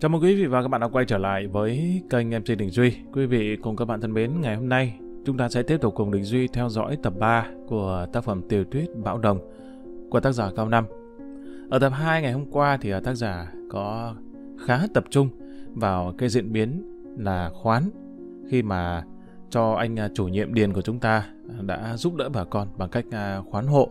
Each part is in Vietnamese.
Chào mừng quý vị và các bạn đã quay trở lại với kênh MC Đình Duy. Quý vị cùng các bạn thân mến, ngày hôm nay chúng ta sẽ tiếp tục cùng Đình Duy theo dõi tập 3 của tác phẩm Tiểu thuyết Bão Đồng của tác giả Cao Năm. Ở tập 2 ngày hôm qua thì à, tác giả có khá tập trung vào cái diễn biến là khoán khi mà cho anh à, chủ nhiệm điền của chúng ta à, đã giúp đỡ bà con bằng cách khoán hộ,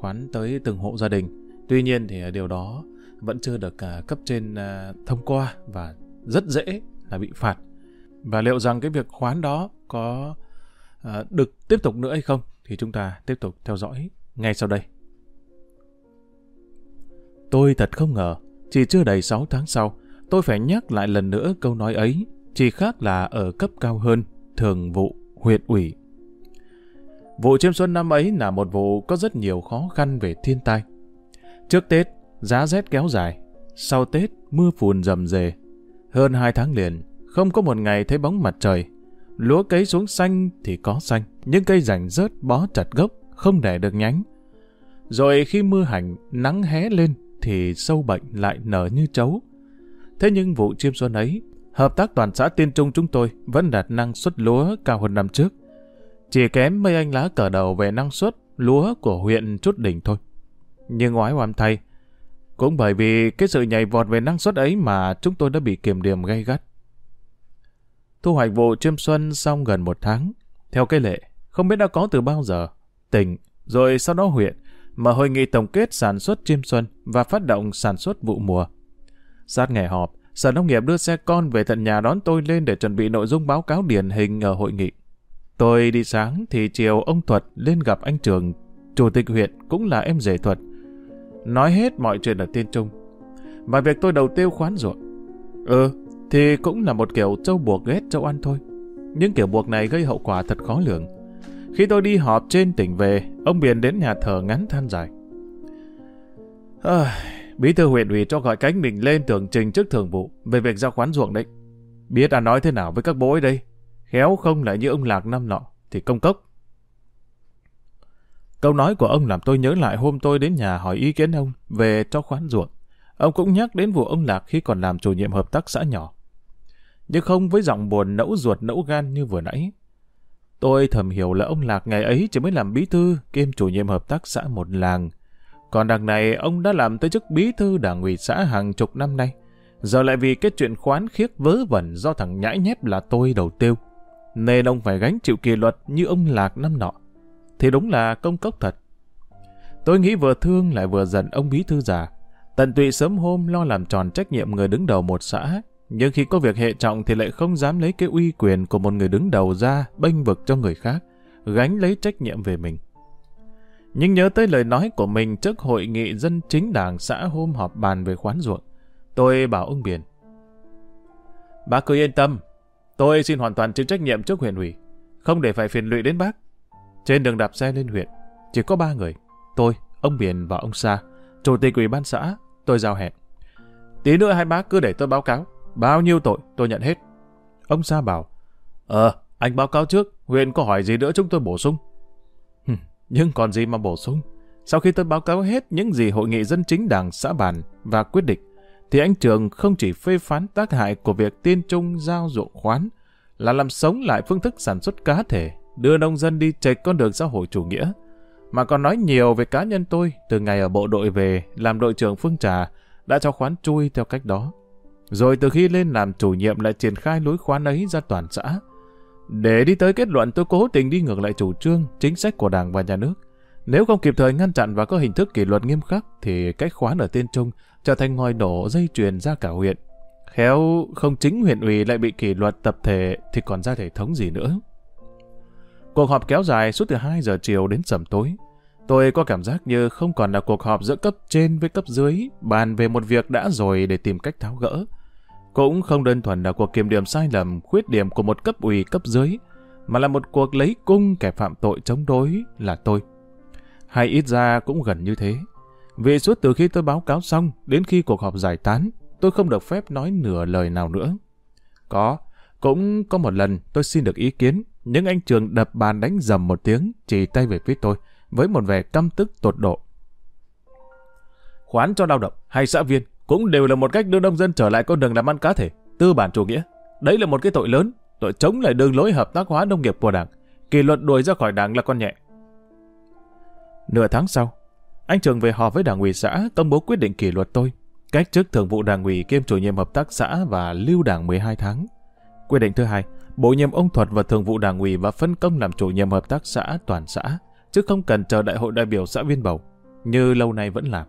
khoán tới từng hộ gia đình. Tuy nhiên thì điều đó vẫn chưa được uh, cấp trên uh, thông qua và rất dễ là bị phạt. Và liệu rằng cái việc khoán đó có uh, được tiếp tục nữa hay không thì chúng ta tiếp tục theo dõi ngay sau đây. Tôi thật không ngờ, chỉ chưa đầy 6 tháng sau, tôi phải nhắc lại lần nữa câu nói ấy, chỉ khác là ở cấp cao hơn, thường vụ, huyện ủy. Vụ chiêm xuân năm ấy là một vụ có rất nhiều khó khăn về thiên tai. Trước Tết, Giá rét kéo dài, sau Tết mưa phùn rầm rề. Hơn hai tháng liền, không có một ngày thấy bóng mặt trời. Lúa cấy xuống xanh thì có xanh, nhưng cây rảnh rớt bó chặt gốc, không để được nhánh. Rồi khi mưa hành, nắng hé lên thì sâu bệnh lại nở như trấu. Thế nhưng vụ chiêm xuân ấy, hợp tác toàn xã Tiên Trung chúng tôi vẫn đạt năng suất lúa cao hơn năm trước. Chỉ kém mấy anh lá cờ đầu về năng suất lúa của huyện Chút Đỉnh thôi. Nhưng ngoái oam thay, cũng bởi vì cái sự nhảy vọt về năng suất ấy mà chúng tôi đã bị kiểm điểm gay gắt. Thu hoạch vụ chiêm xuân xong gần một tháng. Theo cái lệ, không biết đã có từ bao giờ, tỉnh, rồi sau đó huyện, mở hội nghị tổng kết sản xuất chiêm xuân và phát động sản xuất vụ mùa. Sát ngày họp, Sở Nông nghiệp đưa xe con về tận nhà đón tôi lên để chuẩn bị nội dung báo cáo điển hình ở hội nghị. Tôi đi sáng thì chiều ông Thuật lên gặp anh Trường, chủ tịch huyện cũng là em rể Thuật, nói hết mọi chuyện ở Tiên Trung. Và việc tôi đầu tiêu khoán ruộng. Ừ, thì cũng là một kiểu châu buộc ghét châu ăn thôi. Nhưng kiểu buộc này gây hậu quả thật khó lường. Khi tôi đi họp trên tỉnh về, ông Biển đến nhà thờ ngắn than dài. À, bí thư huyện ủy cho gọi cánh mình lên tường trình trước thường vụ về việc giao khoán ruộng đấy. Biết đã nói thế nào với các bố ấy đây? Khéo không lại như ông Lạc năm nọ, thì công cốc. Câu nói của ông làm tôi nhớ lại hôm tôi đến nhà hỏi ý kiến ông về cho khoán ruộng. Ông cũng nhắc đến vụ ông Lạc khi còn làm chủ nhiệm hợp tác xã nhỏ. Nhưng không với giọng buồn nẫu ruột nẫu gan như vừa nãy. Tôi thầm hiểu là ông Lạc ngày ấy chỉ mới làm bí thư kiêm chủ nhiệm hợp tác xã một làng. Còn đằng này ông đã làm tới chức bí thư đảng ủy xã hàng chục năm nay. Giờ lại vì cái chuyện khoán khiếc vớ vẩn do thằng nhãi nhép là tôi đầu tiêu. Nên ông phải gánh chịu kỷ luật như ông Lạc năm nọ thì đúng là công cốc thật. Tôi nghĩ vừa thương lại vừa giận ông bí thư già. Tận tụy sớm hôm lo làm tròn trách nhiệm người đứng đầu một xã, nhưng khi có việc hệ trọng thì lại không dám lấy cái uy quyền của một người đứng đầu ra bênh vực cho người khác, gánh lấy trách nhiệm về mình. Nhưng nhớ tới lời nói của mình trước hội nghị dân chính đảng xã hôm họp bàn về khoán ruộng, tôi bảo ông Biển. Bác cứ yên tâm, tôi xin hoàn toàn chịu trách nhiệm trước huyện ủy, không để phải phiền lụy đến bác. Trên đường đạp xe lên huyện, chỉ có ba người. Tôi, ông Biển và ông Sa, chủ tịch ủy ban xã, tôi giao hẹn. Tí nữa hai bác cứ để tôi báo cáo. Bao nhiêu tội, tôi nhận hết. Ông Sa bảo, Ờ, anh báo cáo trước, huyện có hỏi gì nữa chúng tôi bổ sung. nhưng còn gì mà bổ sung? Sau khi tôi báo cáo hết những gì hội nghị dân chính đảng xã bàn và quyết định, thì anh Trường không chỉ phê phán tác hại của việc tiên trung giao ruộng khoán, là làm sống lại phương thức sản xuất cá thể đưa nông dân đi chệch con đường xã hội chủ nghĩa, mà còn nói nhiều về cá nhân tôi từ ngày ở bộ đội về làm đội trưởng Phương Trà đã cho khoán chui theo cách đó. Rồi từ khi lên làm chủ nhiệm lại triển khai lối khoán ấy ra toàn xã. Để đi tới kết luận tôi cố tình đi ngược lại chủ trương, chính sách của Đảng và Nhà nước. Nếu không kịp thời ngăn chặn và có hình thức kỷ luật nghiêm khắc thì cách khoán ở Tiên Trung trở thành ngòi nổ dây chuyền ra cả huyện. Khéo không chính huyện ủy lại bị kỷ luật tập thể thì còn ra thể thống gì nữa. Cuộc họp kéo dài suốt từ 2 giờ chiều đến sầm tối. Tôi có cảm giác như không còn là cuộc họp giữa cấp trên với cấp dưới, bàn về một việc đã rồi để tìm cách tháo gỡ. Cũng không đơn thuần là cuộc kiểm điểm sai lầm, khuyết điểm của một cấp ủy cấp dưới, mà là một cuộc lấy cung kẻ phạm tội chống đối là tôi. Hay ít ra cũng gần như thế. Vì suốt từ khi tôi báo cáo xong đến khi cuộc họp giải tán, tôi không được phép nói nửa lời nào nữa. Có, cũng có một lần tôi xin được ý kiến, nhưng anh Trường đập bàn đánh dầm một tiếng, chỉ tay về phía tôi, với một vẻ căm tức tột độ. Khoán cho lao động hay xã viên cũng đều là một cách đưa nông dân trở lại con đường làm ăn cá thể, tư bản chủ nghĩa. Đấy là một cái tội lớn, tội chống lại đường lối hợp tác hóa nông nghiệp của đảng. Kỷ luật đuổi ra khỏi đảng là con nhẹ. Nửa tháng sau, anh Trường về họp với đảng ủy xã công bố quyết định kỷ luật tôi, cách chức thường vụ đảng ủy kiêm chủ nhiệm hợp tác xã và lưu đảng 12 tháng. Quyết định thứ hai, bổ nhiệm ông Thuật và thường vụ đảng ủy và phân công làm chủ nhiệm hợp tác xã toàn xã, chứ không cần chờ đại hội đại biểu xã viên bầu, như lâu nay vẫn làm.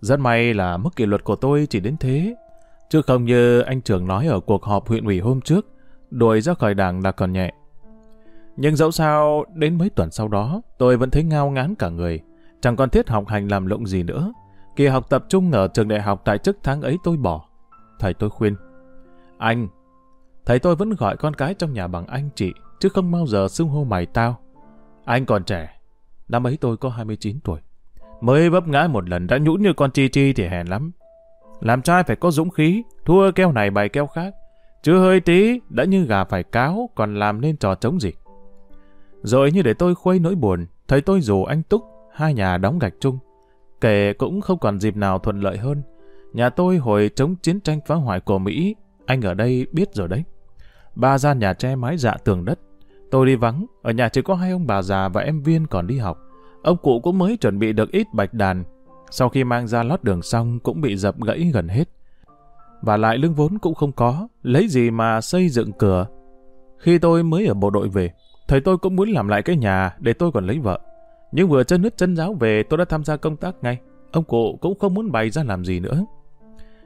Rất may là mức kỷ luật của tôi chỉ đến thế, chứ không như anh trưởng nói ở cuộc họp huyện ủy hôm trước, đuổi ra khỏi đảng là còn nhẹ. Nhưng dẫu sao, đến mấy tuần sau đó, tôi vẫn thấy ngao ngán cả người, chẳng còn thiết học hành làm lộng gì nữa. Kỳ học tập trung ở trường đại học tại chức tháng ấy tôi bỏ. Thầy tôi khuyên, anh, thầy tôi vẫn gọi con cái trong nhà bằng anh chị, chứ không bao giờ xưng hô mày tao. Anh còn trẻ, năm ấy tôi có 29 tuổi. Mới vấp ngã một lần đã nhũn như con chi chi thì hèn lắm. Làm trai phải có dũng khí, thua keo này bày keo khác. Chứ hơi tí, đã như gà phải cáo, còn làm nên trò chống gì. Rồi như để tôi khuây nỗi buồn, thấy tôi rủ anh Túc, hai nhà đóng gạch chung. Kể cũng không còn dịp nào thuận lợi hơn. Nhà tôi hồi chống chiến tranh phá hoại của Mỹ, anh ở đây biết rồi đấy. Ba gian nhà tre mái dạ tường đất. Tôi đi vắng, ở nhà chỉ có hai ông bà già và em Viên còn đi học. Ông cụ cũng mới chuẩn bị được ít bạch đàn. Sau khi mang ra lót đường xong cũng bị dập gãy gần hết. Và lại lương vốn cũng không có, lấy gì mà xây dựng cửa. Khi tôi mới ở bộ đội về, thầy tôi cũng muốn làm lại cái nhà để tôi còn lấy vợ. Nhưng vừa chân nứt chân giáo về tôi đã tham gia công tác ngay. Ông cụ cũng không muốn bày ra làm gì nữa.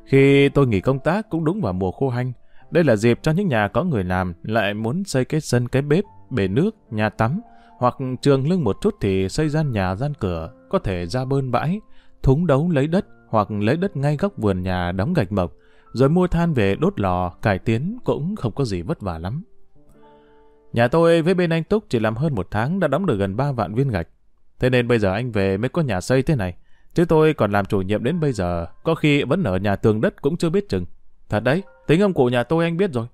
Khi tôi nghỉ công tác cũng đúng vào mùa khô hanh. Đây là dịp cho những nhà có người làm lại muốn xây cái sân cái bếp, bể nước, nhà tắm hoặc trường lưng một chút thì xây gian nhà gian cửa, có thể ra bơn bãi, thúng đấu lấy đất hoặc lấy đất ngay góc vườn nhà đóng gạch mộc, rồi mua than về đốt lò, cải tiến cũng không có gì vất vả lắm. Nhà tôi với bên anh Túc chỉ làm hơn một tháng đã đóng được gần 3 vạn viên gạch. Thế nên bây giờ anh về mới có nhà xây thế này. Chứ tôi còn làm chủ nhiệm đến bây giờ, có khi vẫn ở nhà tường đất cũng chưa biết chừng. Thật đấy, tính ông cụ nhà tôi anh biết rồi.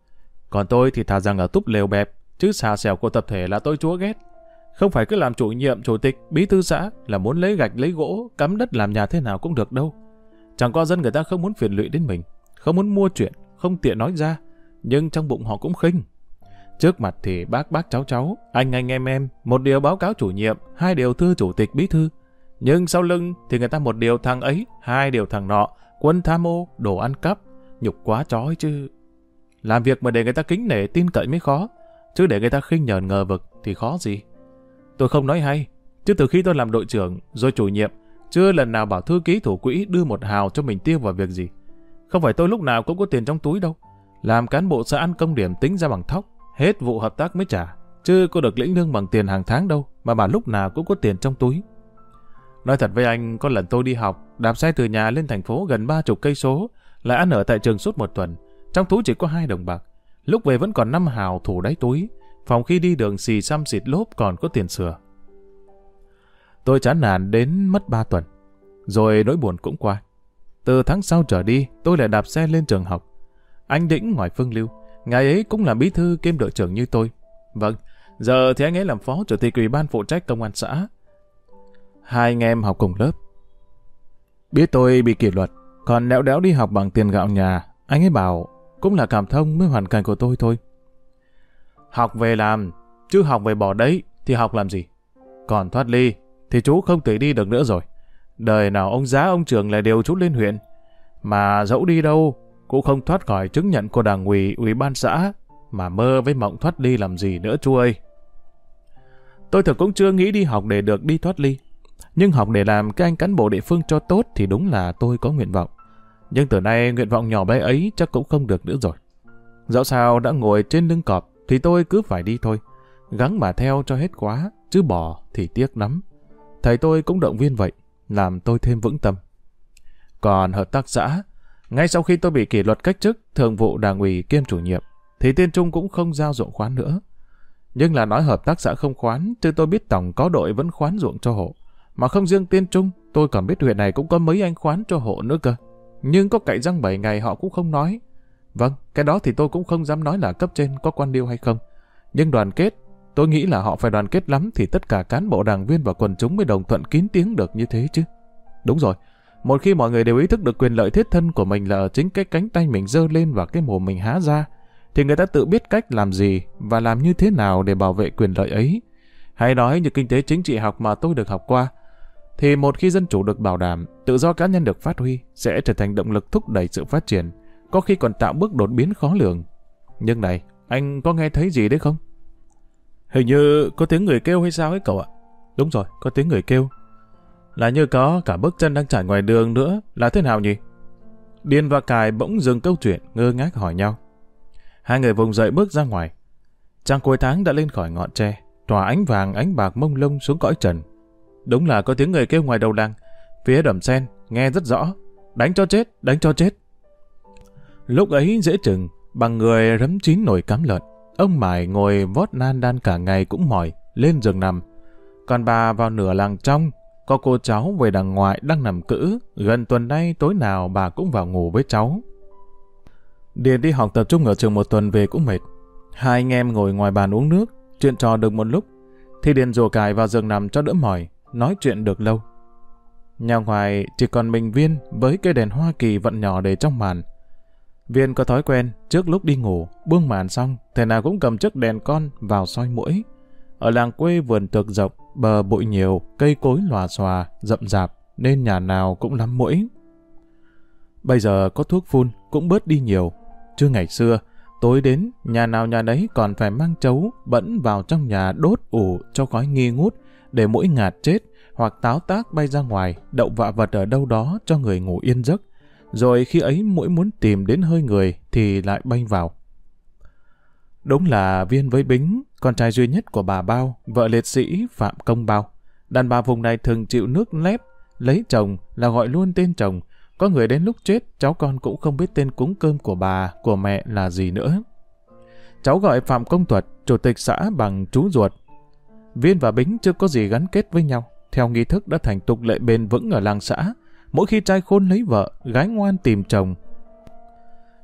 Còn tôi thì thà rằng ở túp lều bẹp, chứ xà xèo của tập thể là tôi chúa ghét. Không phải cứ làm chủ nhiệm, chủ tịch, bí thư xã là muốn lấy gạch, lấy gỗ, cắm đất làm nhà thế nào cũng được đâu. Chẳng có dân người ta không muốn phiền lụy đến mình, không muốn mua chuyện, không tiện nói ra, nhưng trong bụng họ cũng khinh. Trước mặt thì bác bác cháu cháu, anh anh em em, một điều báo cáo chủ nhiệm, hai điều thư chủ tịch bí thư. Nhưng sau lưng thì người ta một điều thằng ấy, hai điều thằng nọ, quân tham ô, đồ ăn cắp, nhục quá chói chứ. Làm việc mà để người ta kính nể tin cậy mới khó, chứ để người ta khinh nhờn ngờ vực thì khó gì. Tôi không nói hay, chứ từ khi tôi làm đội trưởng rồi chủ nhiệm, chưa lần nào bảo thư ký thủ quỹ đưa một hào cho mình tiêu vào việc gì. Không phải tôi lúc nào cũng có tiền trong túi đâu. Làm cán bộ sẽ ăn công điểm tính ra bằng thóc, hết vụ hợp tác mới trả. Chứ có được lĩnh lương bằng tiền hàng tháng đâu, mà bà lúc nào cũng có tiền trong túi. Nói thật với anh, có lần tôi đi học, đạp xe từ nhà lên thành phố gần ba chục cây số, lại ăn ở tại trường suốt một tuần. Trong túi chỉ có hai đồng bạc. Lúc về vẫn còn năm hào thủ đáy túi, phòng khi đi đường xì xăm xịt lốp còn có tiền sửa. Tôi chán nản đến mất ba tuần, rồi nỗi buồn cũng qua. Từ tháng sau trở đi, tôi lại đạp xe lên trường học. Anh Đĩnh ngoài Phương Lưu, ngài ấy cũng là bí thư kiêm đội trưởng như tôi. Vâng, giờ thì anh ấy làm phó chủ tịch ủy ban phụ trách công an xã. Hai anh em học cùng lớp. Biết tôi bị kỷ luật, còn nẹo đéo đi học bằng tiền gạo nhà, anh ấy bảo cũng là cảm thông với hoàn cảnh của tôi thôi. Học về làm, chứ học về bỏ đấy thì học làm gì? Còn thoát ly thì chú không thể đi được nữa rồi. Đời nào ông giá ông trưởng lại đều chú lên huyện. Mà dẫu đi đâu, cũng không thoát khỏi chứng nhận của đảng ủy, ủy ban xã, mà mơ với mộng thoát ly làm gì nữa chú ơi. Tôi thật cũng chưa nghĩ đi học để được đi thoát ly. Nhưng học để làm cái anh cán bộ địa phương cho tốt thì đúng là tôi có nguyện vọng. Nhưng từ nay nguyện vọng nhỏ bé ấy chắc cũng không được nữa rồi. Dẫu sao đã ngồi trên lưng cọp thì tôi cứ phải đi thôi. Gắng mà theo cho hết quá, chứ bỏ thì tiếc lắm. Thầy tôi cũng động viên vậy, làm tôi thêm vững tâm. Còn hợp tác xã, ngay sau khi tôi bị kỷ luật cách chức thường vụ đảng ủy kiêm chủ nhiệm, thì Tiên Trung cũng không giao ruộng khoán nữa. Nhưng là nói hợp tác xã không khoán, chứ tôi biết tổng có đội vẫn khoán ruộng cho hộ. Mà không riêng Tiên Trung, tôi còn biết huyện này cũng có mấy anh khoán cho hộ nữa cơ. Nhưng có cậy răng 7 ngày họ cũng không nói. Vâng, cái đó thì tôi cũng không dám nói là cấp trên có quan điêu hay không. Nhưng đoàn kết, tôi nghĩ là họ phải đoàn kết lắm thì tất cả cán bộ đảng viên và quần chúng mới đồng thuận kín tiếng được như thế chứ. Đúng rồi, Một khi mọi người đều ý thức được quyền lợi thiết thân của mình là ở chính cái cánh tay mình giơ lên và cái mồm mình há ra, thì người ta tự biết cách làm gì và làm như thế nào để bảo vệ quyền lợi ấy. Hay nói như kinh tế chính trị học mà tôi được học qua, thì một khi dân chủ được bảo đảm, tự do cá nhân được phát huy, sẽ trở thành động lực thúc đẩy sự phát triển, có khi còn tạo bước đột biến khó lường. Nhưng này, anh có nghe thấy gì đấy không? Hình như có tiếng người kêu hay sao ấy cậu ạ? Đúng rồi, có tiếng người kêu. Là như có cả bước chân đang trải ngoài đường nữa, là thế nào nhỉ? Điền và Cài bỗng dừng câu chuyện, ngơ ngác hỏi nhau. Hai người vùng dậy bước ra ngoài. Trăng cuối tháng đã lên khỏi ngọn tre, tỏa ánh vàng ánh bạc mông lung xuống cõi trần. Đúng là có tiếng người kêu ngoài đầu làng, phía đầm sen, nghe rất rõ. Đánh cho chết, đánh cho chết. Lúc ấy dễ chừng, bằng người rấm chín nồi cắm lợn. Ông Mải ngồi vót nan đan cả ngày cũng mỏi, lên giường nằm. Còn bà vào nửa làng trong, có cô cháu về đằng ngoại đang nằm cữ, gần tuần nay tối nào bà cũng vào ngủ với cháu. Điền đi học tập trung ở trường một tuần về cũng mệt. Hai anh em ngồi ngoài bàn uống nước, chuyện trò được một lúc, thì Điền rùa cài vào giường nằm cho đỡ mỏi, nói chuyện được lâu. Nhà ngoài chỉ còn mình Viên với cây đèn Hoa Kỳ vận nhỏ để trong màn. Viên có thói quen, trước lúc đi ngủ, buông màn xong, thế nào cũng cầm chiếc đèn con vào soi mũi. Ở làng quê vườn tược rộng, bờ bụi nhiều, cây cối lòa xòa, rậm rạp, nên nhà nào cũng lắm mũi. Bây giờ có thuốc phun, cũng bớt đi nhiều. Chứ ngày xưa, tối đến, nhà nào nhà đấy còn phải mang chấu, bẫn vào trong nhà đốt ủ cho khói nghi ngút, để mũi ngạt chết, hoặc táo tác bay ra ngoài, đậu vạ vật ở đâu đó cho người ngủ yên giấc. Rồi khi ấy mũi muốn tìm đến hơi người thì lại bay vào. Đúng là Viên với Bính, con trai duy nhất của bà Bao, vợ liệt sĩ Phạm Công Bao. Đàn bà vùng này thường chịu nước lép, lấy chồng là gọi luôn tên chồng. Có người đến lúc chết, cháu con cũng không biết tên cúng cơm của bà, của mẹ là gì nữa. Cháu gọi Phạm Công thuật chủ tịch xã bằng chú ruột. Viên và Bính chưa có gì gắn kết với nhau. Theo nghi thức đã thành tục lệ bền vững ở làng xã. Mỗi khi trai khôn lấy vợ, gái ngoan tìm chồng.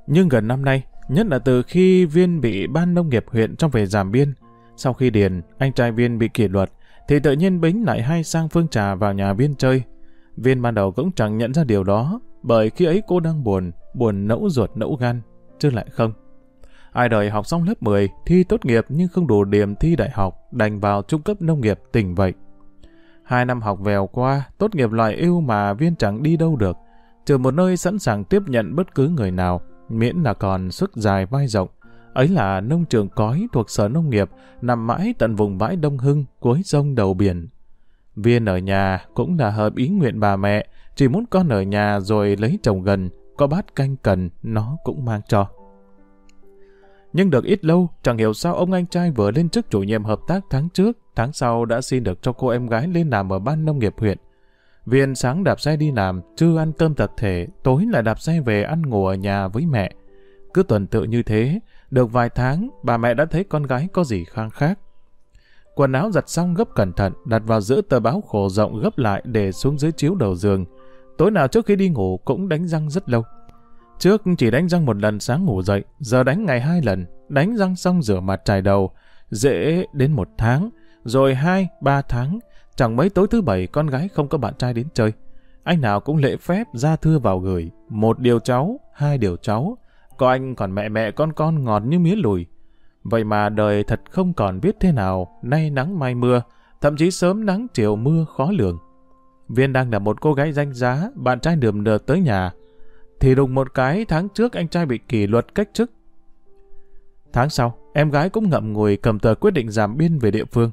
Nhưng gần năm nay, Nhất là từ khi Viên bị ban nông nghiệp huyện trong về giảm biên. Sau khi Điền, anh trai Viên bị kỷ luật, thì tự nhiên Bính lại hay sang Phương Trà vào nhà Viên chơi. Viên ban đầu cũng chẳng nhận ra điều đó, bởi khi ấy cô đang buồn, buồn nẫu ruột nẫu gan, chứ lại không. Ai đời học xong lớp 10, thi tốt nghiệp nhưng không đủ điểm thi đại học, đành vào trung cấp nông nghiệp tỉnh vậy. Hai năm học vèo qua, tốt nghiệp loại ưu mà Viên chẳng đi đâu được, trừ một nơi sẵn sàng tiếp nhận bất cứ người nào miễn là còn sức dài vai rộng. Ấy là nông trường cói thuộc sở nông nghiệp, nằm mãi tận vùng bãi Đông Hưng, cuối sông đầu biển. Viên ở nhà cũng là hợp ý nguyện bà mẹ, chỉ muốn con ở nhà rồi lấy chồng gần, có bát canh cần, nó cũng mang cho. Nhưng được ít lâu, chẳng hiểu sao ông anh trai vừa lên chức chủ nhiệm hợp tác tháng trước, tháng sau đã xin được cho cô em gái lên làm ở ban nông nghiệp huyện. Viên sáng đạp xe đi làm, trưa ăn cơm tập thể, tối lại đạp xe về ăn ngủ ở nhà với mẹ. Cứ tuần tự như thế, được vài tháng, bà mẹ đã thấy con gái có gì khang khác. Quần áo giặt xong gấp cẩn thận, đặt vào giữa tờ báo khổ rộng gấp lại để xuống dưới chiếu đầu giường. Tối nào trước khi đi ngủ cũng đánh răng rất lâu. Trước chỉ đánh răng một lần sáng ngủ dậy, giờ đánh ngày hai lần, đánh răng xong rửa mặt chải đầu, dễ đến một tháng, rồi hai, ba tháng, Chẳng mấy tối thứ bảy con gái không có bạn trai đến chơi. Anh nào cũng lễ phép ra thưa vào gửi. Một điều cháu, hai điều cháu. Có anh còn mẹ mẹ con con ngọt như mía lùi. Vậy mà đời thật không còn biết thế nào, nay nắng mai mưa, thậm chí sớm nắng chiều mưa khó lường. Viên đang là một cô gái danh giá, bạn trai đườm đờ tới nhà. Thì đùng một cái tháng trước anh trai bị kỷ luật cách chức. Tháng sau, em gái cũng ngậm ngùi cầm tờ quyết định giảm biên về địa phương.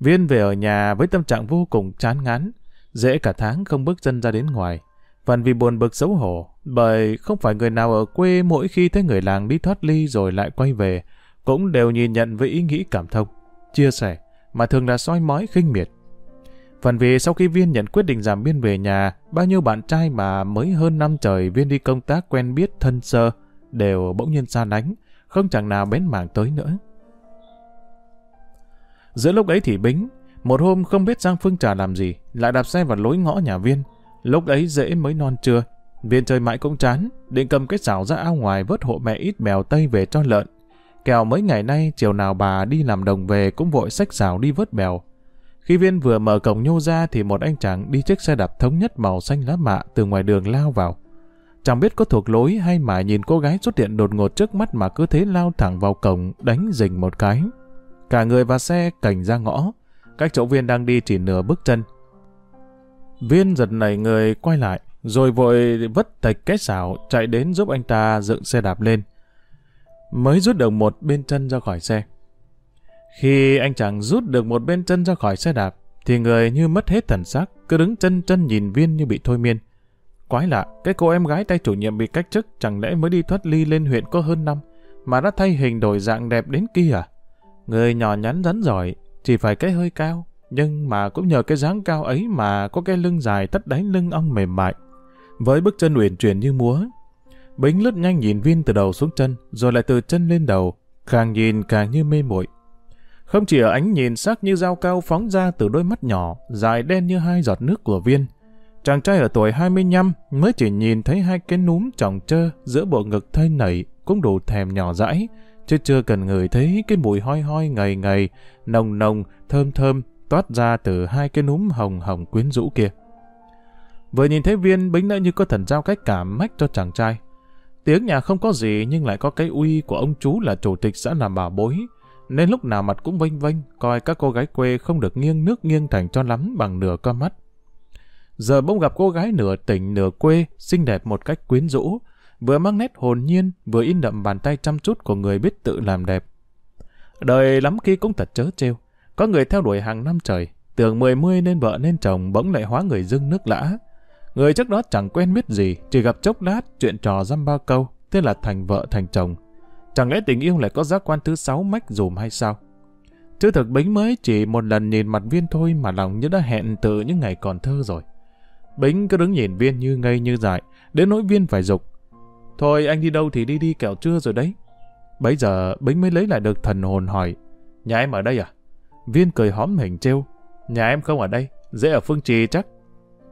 Viên về ở nhà với tâm trạng vô cùng chán ngán, dễ cả tháng không bước chân ra đến ngoài. Phần vì buồn bực xấu hổ, bởi không phải người nào ở quê mỗi khi thấy người làng đi thoát ly rồi lại quay về, cũng đều nhìn nhận với ý nghĩ cảm thông, chia sẻ, mà thường là soi mói khinh miệt. Phần vì sau khi Viên nhận quyết định giảm biên về nhà, bao nhiêu bạn trai mà mới hơn năm trời Viên đi công tác quen biết thân sơ, đều bỗng nhiên xa lánh, không chẳng nào bén mảng tới nữa. Giữa lúc ấy thì Bính, một hôm không biết Giang Phương Trà làm gì, lại đạp xe vào lối ngõ nhà Viên. Lúc ấy dễ mới non trưa, Viên chơi mãi cũng chán, định cầm cái xảo ra ao ngoài vớt hộ mẹ ít mèo tây về cho lợn. Kèo mấy ngày nay chiều nào bà đi làm đồng về cũng vội xách xảo đi vớt bèo. Khi Viên vừa mở cổng nhô ra thì một anh chàng đi chiếc xe đạp thống nhất màu xanh lá mạ từ ngoài đường lao vào. Chẳng biết có thuộc lối hay mà nhìn cô gái xuất hiện đột ngột trước mắt mà cứ thế lao thẳng vào cổng đánh rình một cái. Cả người và xe cảnh ra ngõ. Cách chỗ Viên đang đi chỉ nửa bước chân. Viên giật nảy người quay lại, rồi vội vất tạch cái xảo chạy đến giúp anh ta dựng xe đạp lên. Mới rút được một bên chân ra khỏi xe. Khi anh chàng rút được một bên chân ra khỏi xe đạp, thì người như mất hết thần sắc, cứ đứng chân chân nhìn Viên như bị thôi miên. Quái lạ, cái cô em gái tay chủ nhiệm bị cách chức chẳng lẽ mới đi thoát ly lên huyện có hơn năm, mà đã thay hình đổi dạng đẹp đến kia à? Người nhỏ nhắn rắn giỏi, chỉ phải cái hơi cao, nhưng mà cũng nhờ cái dáng cao ấy mà có cái lưng dài tất đáy lưng ong mềm mại. Với bước chân uyển chuyển như múa, Bính lướt nhanh nhìn Viên từ đầu xuống chân, rồi lại từ chân lên đầu, càng nhìn càng như mê muội. Không chỉ ở ánh nhìn sắc như dao cao phóng ra từ đôi mắt nhỏ, dài đen như hai giọt nước của Viên. Chàng trai ở tuổi 25 mới chỉ nhìn thấy hai cái núm tròng trơ giữa bộ ngực thây nảy cũng đủ thèm nhỏ dãi, chứ chưa cần ngửi thấy cái mùi hoi hoi ngày ngày nồng nồng, thơm thơm toát ra từ hai cái núm hồng hồng quyến rũ kia. Vừa nhìn thấy viên bính đã như có thần giao cách cảm mách cho chàng trai. Tiếng nhà không có gì nhưng lại có cái uy của ông chú là chủ tịch xã làm bà bối, nên lúc nào mặt cũng vênh vênh, coi các cô gái quê không được nghiêng nước nghiêng thành cho lắm bằng nửa con mắt. Giờ bỗng gặp cô gái nửa tỉnh nửa quê, xinh đẹp một cách quyến rũ, vừa mang nét hồn nhiên, vừa in đậm bàn tay chăm chút của người biết tự làm đẹp. Đời lắm khi cũng thật chớ trêu. Có người theo đuổi hàng năm trời, tưởng mười mươi nên vợ nên chồng bỗng lại hóa người dưng nước lã. Người trước đó chẳng quen biết gì, chỉ gặp chốc lát, chuyện trò dăm ba câu, thế là thành vợ thành chồng. Chẳng lẽ tình yêu lại có giác quan thứ sáu mách dùm hay sao? Chứ thực Bính mới chỉ một lần nhìn mặt Viên thôi mà lòng như đã hẹn từ những ngày còn thơ rồi. Bính cứ đứng nhìn Viên như ngây như dại, đến nỗi Viên phải dục. Thôi anh đi đâu thì đi đi kẹo trưa rồi đấy. Bấy giờ Bính mới lấy lại được thần hồn hỏi, nhà em ở đây à? Viên cười hóm hình trêu, nhà em không ở đây, dễ ở Phương Trì chắc.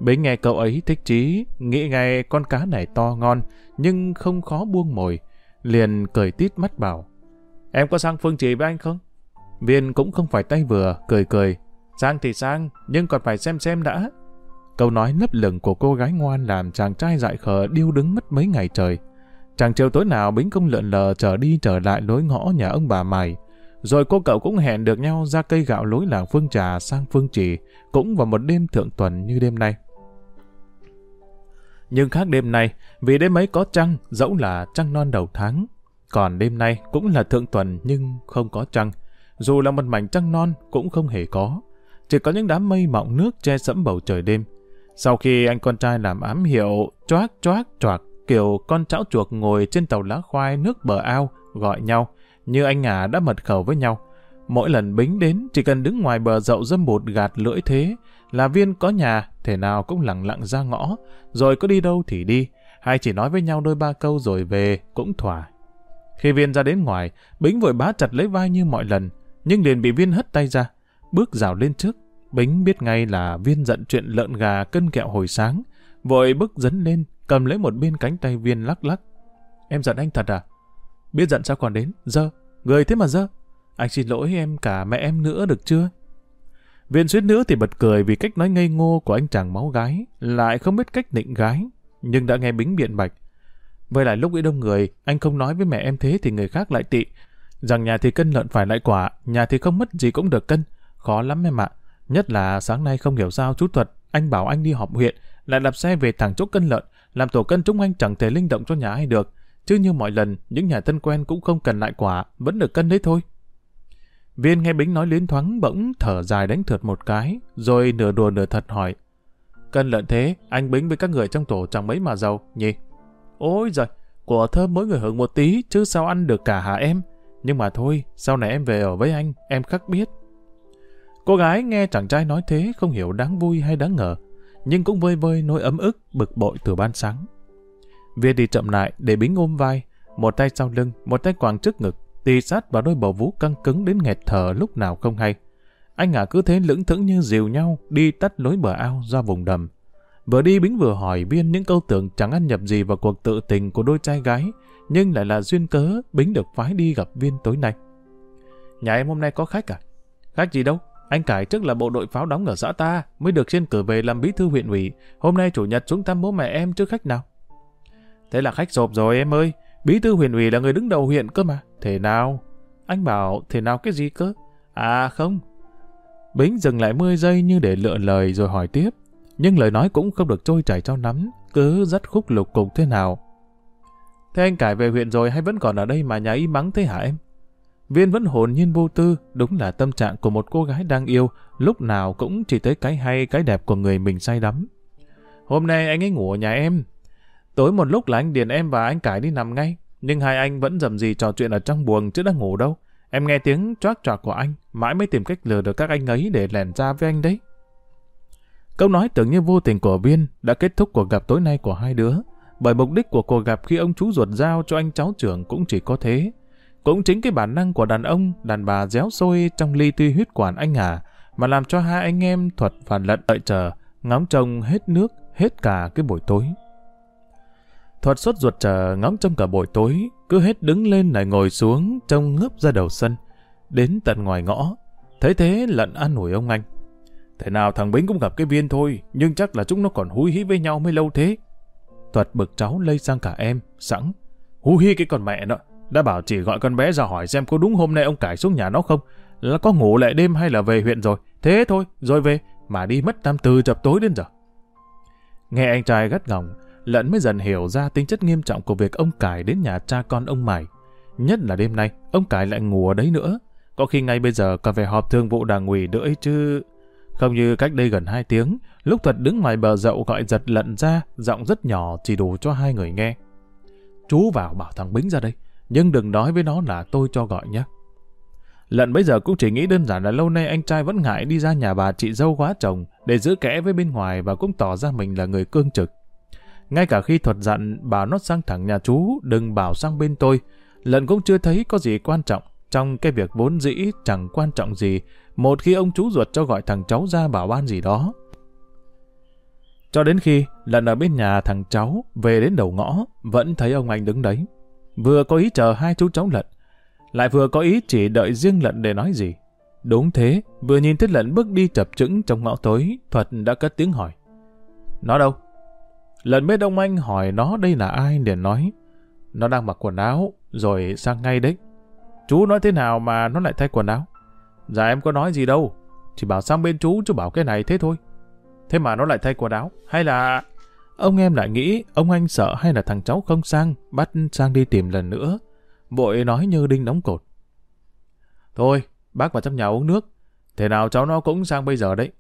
Bính nghe cậu ấy thích chí, nghĩ ngay con cá này to ngon, nhưng không khó buông mồi. Liền cười tít mắt bảo, em có sang Phương Trì với anh không? Viên cũng không phải tay vừa, cười cười. Sang thì sang, nhưng còn phải xem xem đã. Câu nói nấp lửng của cô gái ngoan làm chàng trai dại khờ điêu đứng mất mấy ngày trời. Chàng chiều tối nào Bính công lượn lờ trở đi trở lại lối ngõ nhà ông bà mày. Rồi cô cậu cũng hẹn được nhau ra cây gạo lối làng Phương Trà sang Phương Trì, cũng vào một đêm thượng tuần như đêm nay. Nhưng khác đêm nay, vì đêm ấy có trăng, dẫu là trăng non đầu tháng. Còn đêm nay cũng là thượng tuần nhưng không có trăng. Dù là một mảnh trăng non cũng không hề có. Chỉ có những đám mây mọng nước che sẫm bầu trời đêm. Sau khi anh con trai làm ám hiệu choác choác choạc kiểu con chảo chuột ngồi trên tàu lá khoai nước bờ ao gọi nhau như anh ngà đã mật khẩu với nhau. Mỗi lần bính đến chỉ cần đứng ngoài bờ dậu dâm bụt gạt lưỡi thế là viên có nhà thể nào cũng lặng lặng ra ngõ rồi có đi đâu thì đi hay chỉ nói với nhau đôi ba câu rồi về cũng thỏa. Khi viên ra đến ngoài bính vội bá chặt lấy vai như mọi lần nhưng liền bị viên hất tay ra bước rào lên trước Bính biết ngay là viên giận chuyện lợn gà cân kẹo hồi sáng, vội bước dấn lên, cầm lấy một bên cánh tay viên lắc lắc. Em giận anh thật à? Biết giận sao còn đến? Dơ, người thế mà dơ. Anh xin lỗi em cả mẹ em nữa được chưa? Viên suýt nữa thì bật cười vì cách nói ngây ngô của anh chàng máu gái, lại không biết cách định gái, nhưng đã nghe Bính biện bạch. Với lại lúc ấy đông người, anh không nói với mẹ em thế thì người khác lại tị. Rằng nhà thì cân lợn phải lại quả, nhà thì không mất gì cũng được cân. Khó lắm em ạ. Nhất là sáng nay không hiểu sao chú Thuật, anh bảo anh đi họp huyện, lại đạp xe về thẳng chỗ cân lợn, làm tổ cân chúng anh chẳng thể linh động cho nhà ai được. Chứ như mọi lần, những nhà thân quen cũng không cần lại quả, vẫn được cân đấy thôi. Viên nghe Bính nói liến thoáng bỗng thở dài đánh thượt một cái, rồi nửa đùa nửa thật hỏi. Cân lợn thế, anh Bính với các người trong tổ chẳng mấy mà giàu, nhỉ? Ôi giời, của thơm mỗi người hưởng một tí, chứ sao ăn được cả hả em? Nhưng mà thôi, sau này em về ở với anh, em khắc biết. Cô gái nghe chàng trai nói thế không hiểu đáng vui hay đáng ngờ, nhưng cũng vơi vơi nỗi ấm ức, bực bội từ ban sáng. Viên đi chậm lại để bính ôm vai, một tay sau lưng, một tay quàng trước ngực, tì sát vào đôi bầu vú căng cứng đến nghẹt thở lúc nào không hay. Anh ngả cứ thế lững thững như dìu nhau đi tắt lối bờ ao ra vùng đầm. Vừa đi Bính vừa hỏi Viên những câu tưởng chẳng ăn nhập gì vào cuộc tự tình của đôi trai gái, nhưng lại là duyên cớ Bính được phái đi gặp Viên tối nay. Nhà em hôm nay có khách à? Khách gì đâu? Anh Cải trước là bộ đội pháo đóng ở xã ta, mới được trên cử về làm bí thư huyện ủy. Hôm nay chủ nhật xuống thăm bố mẹ em trước khách nào. Thế là khách sộp rồi em ơi. Bí thư huyện ủy là người đứng đầu huyện cơ mà. Thế nào? Anh bảo thế nào cái gì cơ? À không. Bính dừng lại 10 giây như để lựa lời rồi hỏi tiếp. Nhưng lời nói cũng không được trôi chảy cho nắm, cứ rất khúc lục cục thế nào. Thế anh cải về huyện rồi hay vẫn còn ở đây mà nhà y mắng thế hả em? Viên vẫn hồn nhiên vô tư, đúng là tâm trạng của một cô gái đang yêu, lúc nào cũng chỉ tới cái hay, cái đẹp của người mình say đắm. Hôm nay anh ấy ngủ ở nhà em. Tối một lúc là anh điền em và anh cải đi nằm ngay, nhưng hai anh vẫn dầm gì trò chuyện ở trong buồng chứ đang ngủ đâu. Em nghe tiếng choác choạc của anh, mãi mới tìm cách lừa được các anh ấy để lẻn ra với anh đấy. Câu nói tưởng như vô tình của Viên đã kết thúc cuộc gặp tối nay của hai đứa, bởi mục đích của cuộc gặp khi ông chú ruột giao cho anh cháu trưởng cũng chỉ có thế. Cũng chính cái bản năng của đàn ông, đàn bà réo sôi trong ly tuy huyết quản anh à, mà làm cho hai anh em thuật và lận đợi chờ, ngóng trông hết nước, hết cả cái buổi tối. Thuật suốt ruột chờ ngóng trong cả buổi tối, cứ hết đứng lên lại ngồi xuống, trông ngấp ra đầu sân. Đến tận ngoài ngõ, thấy thế lận an ủi ông anh. Thế nào thằng Bính cũng gặp cái viên thôi, nhưng chắc là chúng nó còn húi hí với nhau mới lâu thế. Thuật bực cháu lây sang cả em, sẵn. Húi hí cái con mẹ nó, đã bảo chỉ gọi con bé ra hỏi xem có đúng hôm nay ông cải xuống nhà nó không, là có ngủ lại đêm hay là về huyện rồi. Thế thôi, rồi về, mà đi mất tam từ chập tối đến giờ. Nghe anh trai gắt gỏng, Lẫn mới dần hiểu ra tính chất nghiêm trọng của việc ông cải đến nhà cha con ông mày. Nhất là đêm nay, ông cải lại ngủ ở đấy nữa. Có khi ngay bây giờ còn phải họp thương vụ đảng ủy nữa ấy chứ... Không như cách đây gần 2 tiếng, lúc Thuật đứng ngoài bờ dậu gọi giật lận ra, giọng rất nhỏ chỉ đủ cho hai người nghe. Chú vào bảo thằng Bính ra đây, nhưng đừng nói với nó là tôi cho gọi nhé. Lận bây giờ cũng chỉ nghĩ đơn giản là lâu nay anh trai vẫn ngại đi ra nhà bà chị dâu quá chồng để giữ kẽ với bên ngoài và cũng tỏ ra mình là người cương trực. Ngay cả khi thuật dặn bảo nó sang thẳng nhà chú, đừng bảo sang bên tôi, lận cũng chưa thấy có gì quan trọng trong cái việc vốn dĩ chẳng quan trọng gì một khi ông chú ruột cho gọi thằng cháu ra bảo ban gì đó. Cho đến khi lần ở bên nhà thằng cháu về đến đầu ngõ, vẫn thấy ông anh đứng đấy. Vừa có ý chờ hai chú cháu lận, lại vừa có ý chỉ đợi riêng lận để nói gì. Đúng thế, vừa nhìn thấy lận bước đi chập chững trong ngõ tối, Thuật đã cất tiếng hỏi. Nó đâu? Lần biết ông anh hỏi nó đây là ai liền nói. Nó đang mặc quần áo, rồi sang ngay đấy. Chú nói thế nào mà nó lại thay quần áo? Dạ em có nói gì đâu. Chỉ bảo sang bên chú chú bảo cái này thế thôi. Thế mà nó lại thay quần áo? Hay là... Ông em lại nghĩ ông anh sợ hay là thằng cháu không sang, bắt sang đi tìm lần nữa. vội nói như đinh đóng cột. Thôi, bác vào trong nhà uống nước. Thế nào cháu nó cũng sang bây giờ đấy.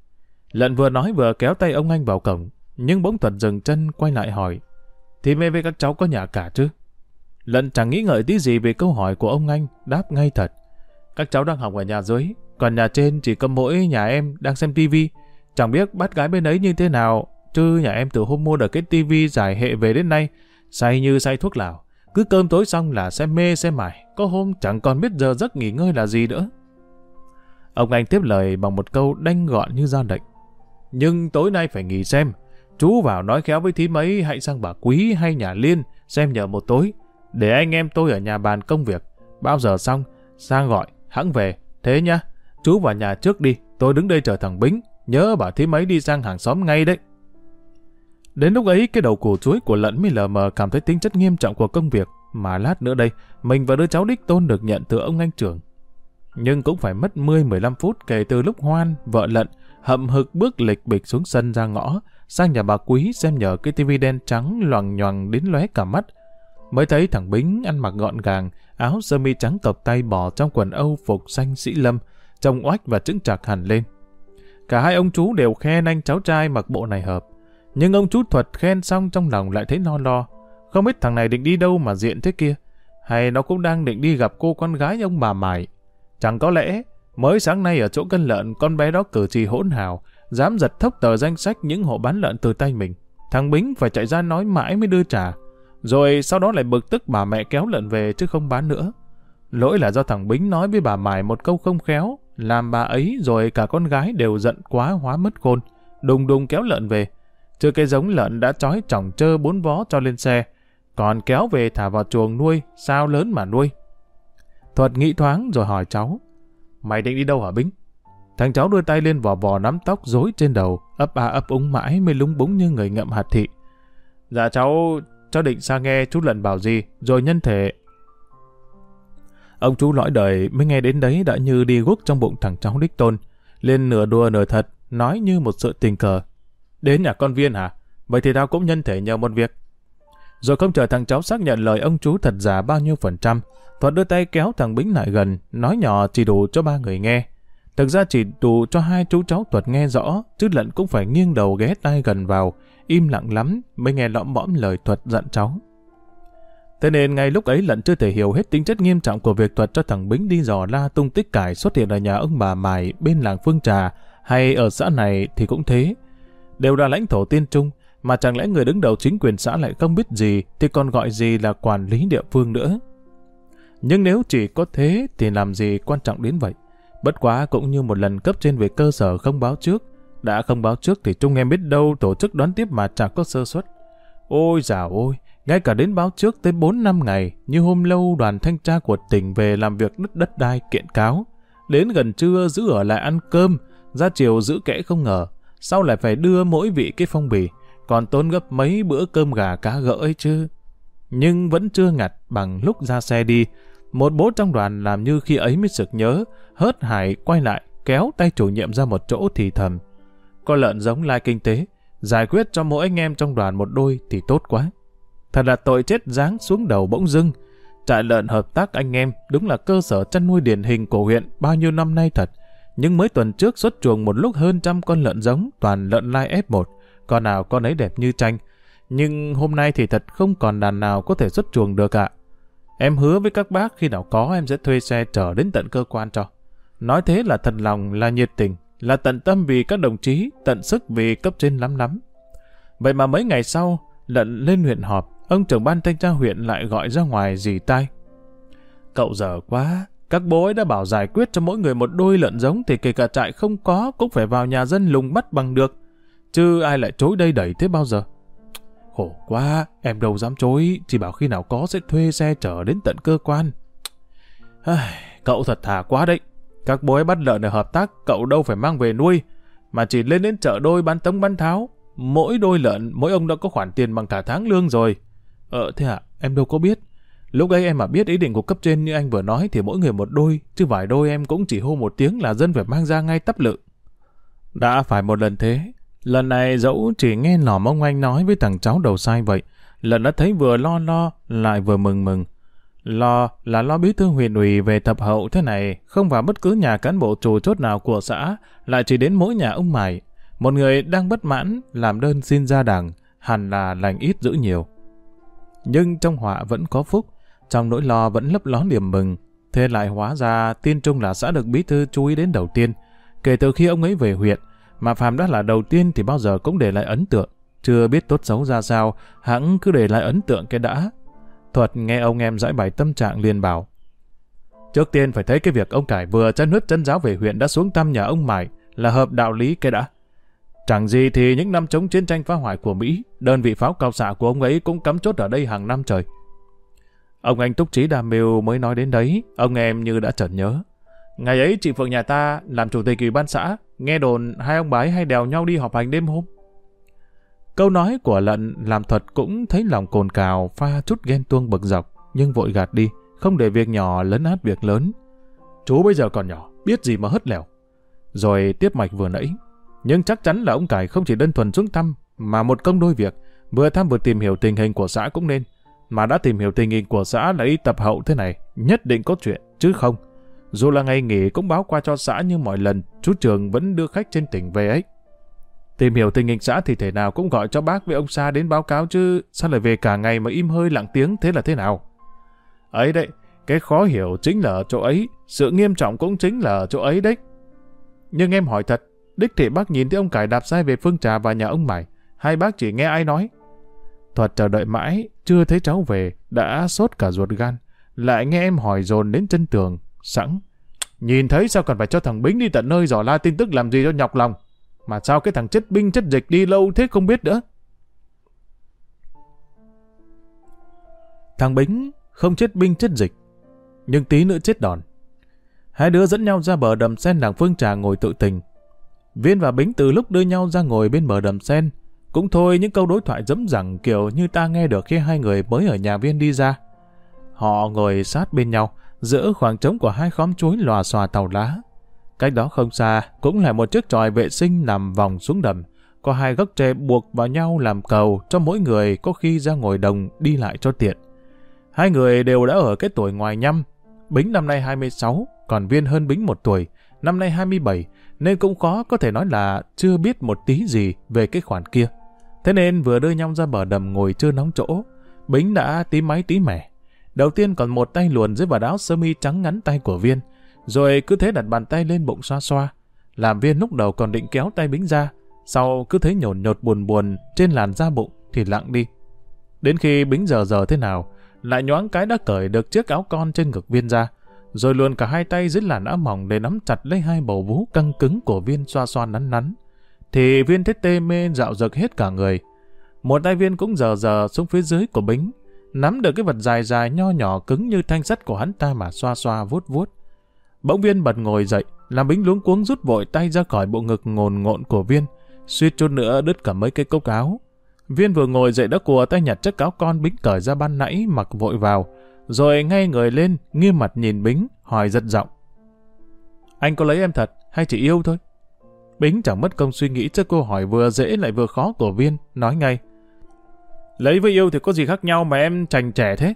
Lận vừa nói vừa kéo tay ông anh vào cổng, nhưng bỗng thuật dừng chân quay lại hỏi. Thì mê với các cháu có nhà cả chứ? Lận chẳng nghĩ ngợi tí gì về câu hỏi của ông anh, đáp ngay thật. Các cháu đang học ở nhà dưới, còn nhà trên chỉ có mỗi nhà em đang xem tivi. Chẳng biết bắt gái bên ấy như thế nào, chứ nhà em từ hôm mua được cái tivi giải hệ về đến nay, say như say thuốc lào. Cứ cơm tối xong là xem mê xem mải, có hôm chẳng còn biết giờ giấc nghỉ ngơi là gì nữa. Ông anh tiếp lời bằng một câu đanh gọn như ra lệnh. Nhưng tối nay phải nghỉ xem, chú vào nói khéo với thím ấy hãy sang bà Quý hay nhà Liên xem nhờ một tối, để anh em tôi ở nhà bàn công việc. Bao giờ xong, sang gọi, hãng về. Thế nhá, chú vào nhà trước đi, tôi đứng đây chờ thằng Bính. Nhớ bảo thím ấy đi sang hàng xóm ngay đấy. Đến lúc ấy, cái đầu củ chuối của lẫn mới lờ mờ cảm thấy tính chất nghiêm trọng của công việc, mà lát nữa đây, mình và đứa cháu đích tôn được nhận từ ông anh trưởng. Nhưng cũng phải mất 10-15 phút kể từ lúc Hoan, vợ lận, hậm hực bước lịch bịch xuống sân ra ngõ, sang nhà bà Quý xem nhờ cái tivi đen trắng loằng nhoằng đến lóe cả mắt. Mới thấy thằng Bính ăn mặc gọn gàng, áo sơ mi trắng cộc tay bò trong quần âu phục xanh sĩ lâm, trông oách và trứng chạc hẳn lên. Cả hai ông chú đều khen anh cháu trai mặc bộ này hợp. Nhưng ông chú thuật khen xong trong lòng lại thấy lo lo. Không biết thằng này định đi đâu mà diện thế kia. Hay nó cũng đang định đi gặp cô con gái ông bà mải. Chẳng có lẽ, mới sáng nay ở chỗ cân lợn con bé đó cử chỉ hỗn hào, dám giật thốc tờ danh sách những hộ bán lợn từ tay mình. Thằng Bính phải chạy ra nói mãi mới đưa trả. Rồi sau đó lại bực tức bà mẹ kéo lợn về chứ không bán nữa. Lỗi là do thằng Bính nói với bà Mải một câu không khéo, làm bà ấy rồi cả con gái đều giận quá hóa mất khôn, đùng đùng kéo lợn về. Chưa cái giống lợn đã trói tròng trơ bốn vó cho lên xe, còn kéo về thả vào chuồng nuôi, sao lớn mà nuôi. Thuật nghĩ thoáng rồi hỏi cháu, mày định đi đâu hả Bính? Thằng cháu đưa tay lên vò vò nắm tóc rối trên đầu, ấp a ấp úng mãi mới lúng búng như người ngậm hạt thị. Dạ cháu, cháu định sang nghe chú lần bảo gì, rồi nhân thể. Ông chú lõi đời mới nghe đến đấy đã như đi guốc trong bụng thằng cháu đích tôn. Lên nửa đùa nửa thật, nói như một sự tình cờ. Đến nhà con viên hả? Vậy thì tao cũng nhân thể nhờ một việc. Rồi không chờ thằng cháu xác nhận lời ông chú thật giả bao nhiêu phần trăm, Thuật đưa tay kéo thằng Bính lại gần, nói nhỏ chỉ đủ cho ba người nghe. Thực ra chỉ đủ cho hai chú cháu Thuật nghe rõ, chứ lận cũng phải nghiêng đầu ghé tai gần vào, im lặng lắm mới nghe lõm bõm lời Thuật dặn cháu. Thế nên ngay lúc ấy lận chưa thể hiểu hết tính chất nghiêm trọng của việc Thuật cho thằng Bính đi dò la tung tích cải xuất hiện ở nhà ông bà Mài bên làng Phương Trà hay ở xã này thì cũng thế. Đều là lãnh thổ tiên trung, mà chẳng lẽ người đứng đầu chính quyền xã lại không biết gì thì còn gọi gì là quản lý địa phương nữa. Nhưng nếu chỉ có thế thì làm gì quan trọng đến vậy. Bất quá cũng như một lần cấp trên về cơ sở không báo trước. Đã không báo trước thì Trung em biết đâu tổ chức đón tiếp mà chẳng có sơ suất. Ôi dào ôi, ngay cả đến báo trước tới 4 năm ngày, như hôm lâu đoàn thanh tra của tỉnh về làm việc đất đất đai kiện cáo. Đến gần trưa giữ ở lại ăn cơm, ra chiều giữ kẽ không ngờ. Sau lại phải đưa mỗi vị cái phong bì, còn tốn gấp mấy bữa cơm gà cá gỡ ấy chứ. Nhưng vẫn chưa ngặt bằng lúc ra xe đi, một bố trong đoàn làm như khi ấy mới sực nhớ, hớt hải quay lại, kéo tay chủ nhiệm ra một chỗ thì thầm. Con lợn giống lai kinh tế, giải quyết cho mỗi anh em trong đoàn một đôi thì tốt quá. Thật là tội chết dáng xuống đầu bỗng dưng. Trại lợn hợp tác anh em đúng là cơ sở chăn nuôi điển hình của huyện bao nhiêu năm nay thật. Nhưng mới tuần trước xuất chuồng một lúc hơn trăm con lợn giống toàn lợn lai F1, con nào con ấy đẹp như tranh. Nhưng hôm nay thì thật không còn đàn nào có thể xuất chuồng được ạ. Em hứa với các bác khi nào có em sẽ thuê xe chở đến tận cơ quan cho. Nói thế là thật lòng, là nhiệt tình, là tận tâm vì các đồng chí, tận sức vì cấp trên lắm lắm. Vậy mà mấy ngày sau, lận lên huyện họp, ông trưởng ban thanh tra huyện lại gọi ra ngoài dì tai. Cậu dở quá, các bố ấy đã bảo giải quyết cho mỗi người một đôi lợn giống thì kể cả trại không có cũng phải vào nhà dân lùng bắt bằng được. Chứ ai lại chối đây đẩy thế bao giờ? Khổ quá, em đâu dám chối, chỉ bảo khi nào có sẽ thuê xe chở đến tận cơ quan. cậu thật thà quá đấy. Các bố ấy bắt lợn để hợp tác, cậu đâu phải mang về nuôi, mà chỉ lên đến chợ đôi bán tống bán tháo. Mỗi đôi lợn, mỗi ông đã có khoản tiền bằng cả tháng lương rồi. Ờ thế ạ, em đâu có biết. Lúc ấy em mà biết ý định của cấp trên như anh vừa nói thì mỗi người một đôi, chứ vài đôi em cũng chỉ hô một tiếng là dân phải mang ra ngay tấp lự. Đã phải một lần thế, Lần này dẫu chỉ nghe lỏm ông anh nói với thằng cháu đầu sai vậy, lần đã thấy vừa lo lo, lại vừa mừng mừng. Lo là lo bí thư huyện ủy về thập hậu thế này, không vào bất cứ nhà cán bộ chủ chốt nào của xã, lại chỉ đến mỗi nhà ông mày. Một người đang bất mãn, làm đơn xin ra đảng, hẳn là lành ít giữ nhiều. Nhưng trong họa vẫn có phúc, trong nỗi lo vẫn lấp ló niềm mừng. Thế lại hóa ra tin trung là xã được bí thư chú ý đến đầu tiên. Kể từ khi ông ấy về huyện, mà Phạm đã là đầu tiên thì bao giờ cũng để lại ấn tượng. Chưa biết tốt xấu ra sao, hãng cứ để lại ấn tượng cái đã. Thuật nghe ông em giải bày tâm trạng liền bảo. Trước tiên phải thấy cái việc ông Cải vừa chân huyết chân giáo về huyện đã xuống thăm nhà ông Mải là hợp đạo lý cái đã. Chẳng gì thì những năm chống chiến tranh phá hoại của Mỹ, đơn vị pháo cao xạ của ông ấy cũng cắm chốt ở đây hàng năm trời. Ông anh Túc Trí Đà Mêu mới nói đến đấy, ông em như đã chợt nhớ. Ngày ấy chị Phượng nhà ta làm chủ tịch ủy ban xã, nghe đồn hai ông bái hay đèo nhau đi họp hành đêm hôm. Câu nói của lận làm thuật cũng thấy lòng cồn cào pha chút ghen tuông bực dọc, nhưng vội gạt đi, không để việc nhỏ lấn át việc lớn. Chú bây giờ còn nhỏ, biết gì mà hất lèo. Rồi tiếp mạch vừa nãy. Nhưng chắc chắn là ông Cải không chỉ đơn thuần xuống thăm, mà một công đôi việc, vừa thăm vừa tìm hiểu tình hình của xã cũng nên. Mà đã tìm hiểu tình hình của xã là đi tập hậu thế này, nhất định có chuyện, chứ không dù là ngày nghỉ cũng báo qua cho xã như mọi lần, chú Trường vẫn đưa khách trên tỉnh về ấy. Tìm hiểu tình hình xã thì thể nào cũng gọi cho bác với ông Sa đến báo cáo chứ, sao lại về cả ngày mà im hơi lặng tiếng thế là thế nào? Ấy đấy, cái khó hiểu chính là ở chỗ ấy, sự nghiêm trọng cũng chính là ở chỗ ấy đấy. Nhưng em hỏi thật, đích thị bác nhìn thấy ông cải đạp xe về phương trà và nhà ông mải, hai bác chỉ nghe ai nói? Thuật chờ đợi mãi, chưa thấy cháu về, đã sốt cả ruột gan. Lại nghe em hỏi dồn đến chân tường, sẵn. Nhìn thấy sao cần phải cho thằng Bính đi tận nơi dò la tin tức làm gì cho nhọc lòng. Mà sao cái thằng chất binh chất dịch đi lâu thế không biết nữa. Thằng Bính không chết binh chết dịch, nhưng tí nữa chết đòn. Hai đứa dẫn nhau ra bờ đầm sen làng Phương Trà ngồi tự tình. Viên và Bính từ lúc đưa nhau ra ngồi bên bờ đầm sen, cũng thôi những câu đối thoại dẫm dẳng kiểu như ta nghe được khi hai người mới ở nhà Viên đi ra. Họ ngồi sát bên nhau, giữa khoảng trống của hai khóm chuối lòa xòa tàu lá. Cách đó không xa, cũng là một chiếc tròi vệ sinh nằm vòng xuống đầm. Có hai gốc tre buộc vào nhau làm cầu cho mỗi người có khi ra ngồi đồng đi lại cho tiện. Hai người đều đã ở cái tuổi ngoài nhăm. Bính năm nay 26, còn Viên hơn Bính một tuổi, năm nay 27, nên cũng khó có thể nói là chưa biết một tí gì về cái khoản kia. Thế nên vừa đưa nhau ra bờ đầm ngồi chưa nóng chỗ, Bính đã tí máy tí mẻ. Đầu tiên còn một tay luồn dưới vào áo sơ mi trắng ngắn tay của Viên, rồi cứ thế đặt bàn tay lên bụng xoa xoa. Làm Viên lúc đầu còn định kéo tay Bính ra, sau cứ thấy nhổn nhột buồn buồn trên làn da bụng thì lặng đi. Đến khi Bính giờ giờ thế nào, lại nhoáng cái đã cởi được chiếc áo con trên ngực Viên ra, rồi luồn cả hai tay dưới làn áo mỏng để nắm chặt lấy hai bầu vú căng cứng của Viên xoa xoa nắn nắn. Thì Viên thấy tê mê dạo dực hết cả người. Một tay Viên cũng giờ giờ xuống phía dưới của Bính, nắm được cái vật dài dài nho nhỏ cứng như thanh sắt của hắn ta mà xoa xoa vuốt vuốt. Bỗng Viên bật ngồi dậy, làm Bính luống cuống rút vội tay ra khỏi bộ ngực ngồn ngộn của Viên, suýt chút nữa đứt cả mấy cái cốc áo. Viên vừa ngồi dậy đã cùa tay nhặt chiếc áo con Bính cởi ra ban nãy mặc vội vào, rồi ngay người lên, nghiêm mặt nhìn Bính, hỏi giật giọng. Anh có lấy em thật, hay chỉ yêu thôi? Bính chẳng mất công suy nghĩ trước câu hỏi vừa dễ lại vừa khó của Viên, nói ngay. Lấy với yêu thì có gì khác nhau mà em chành trẻ thế?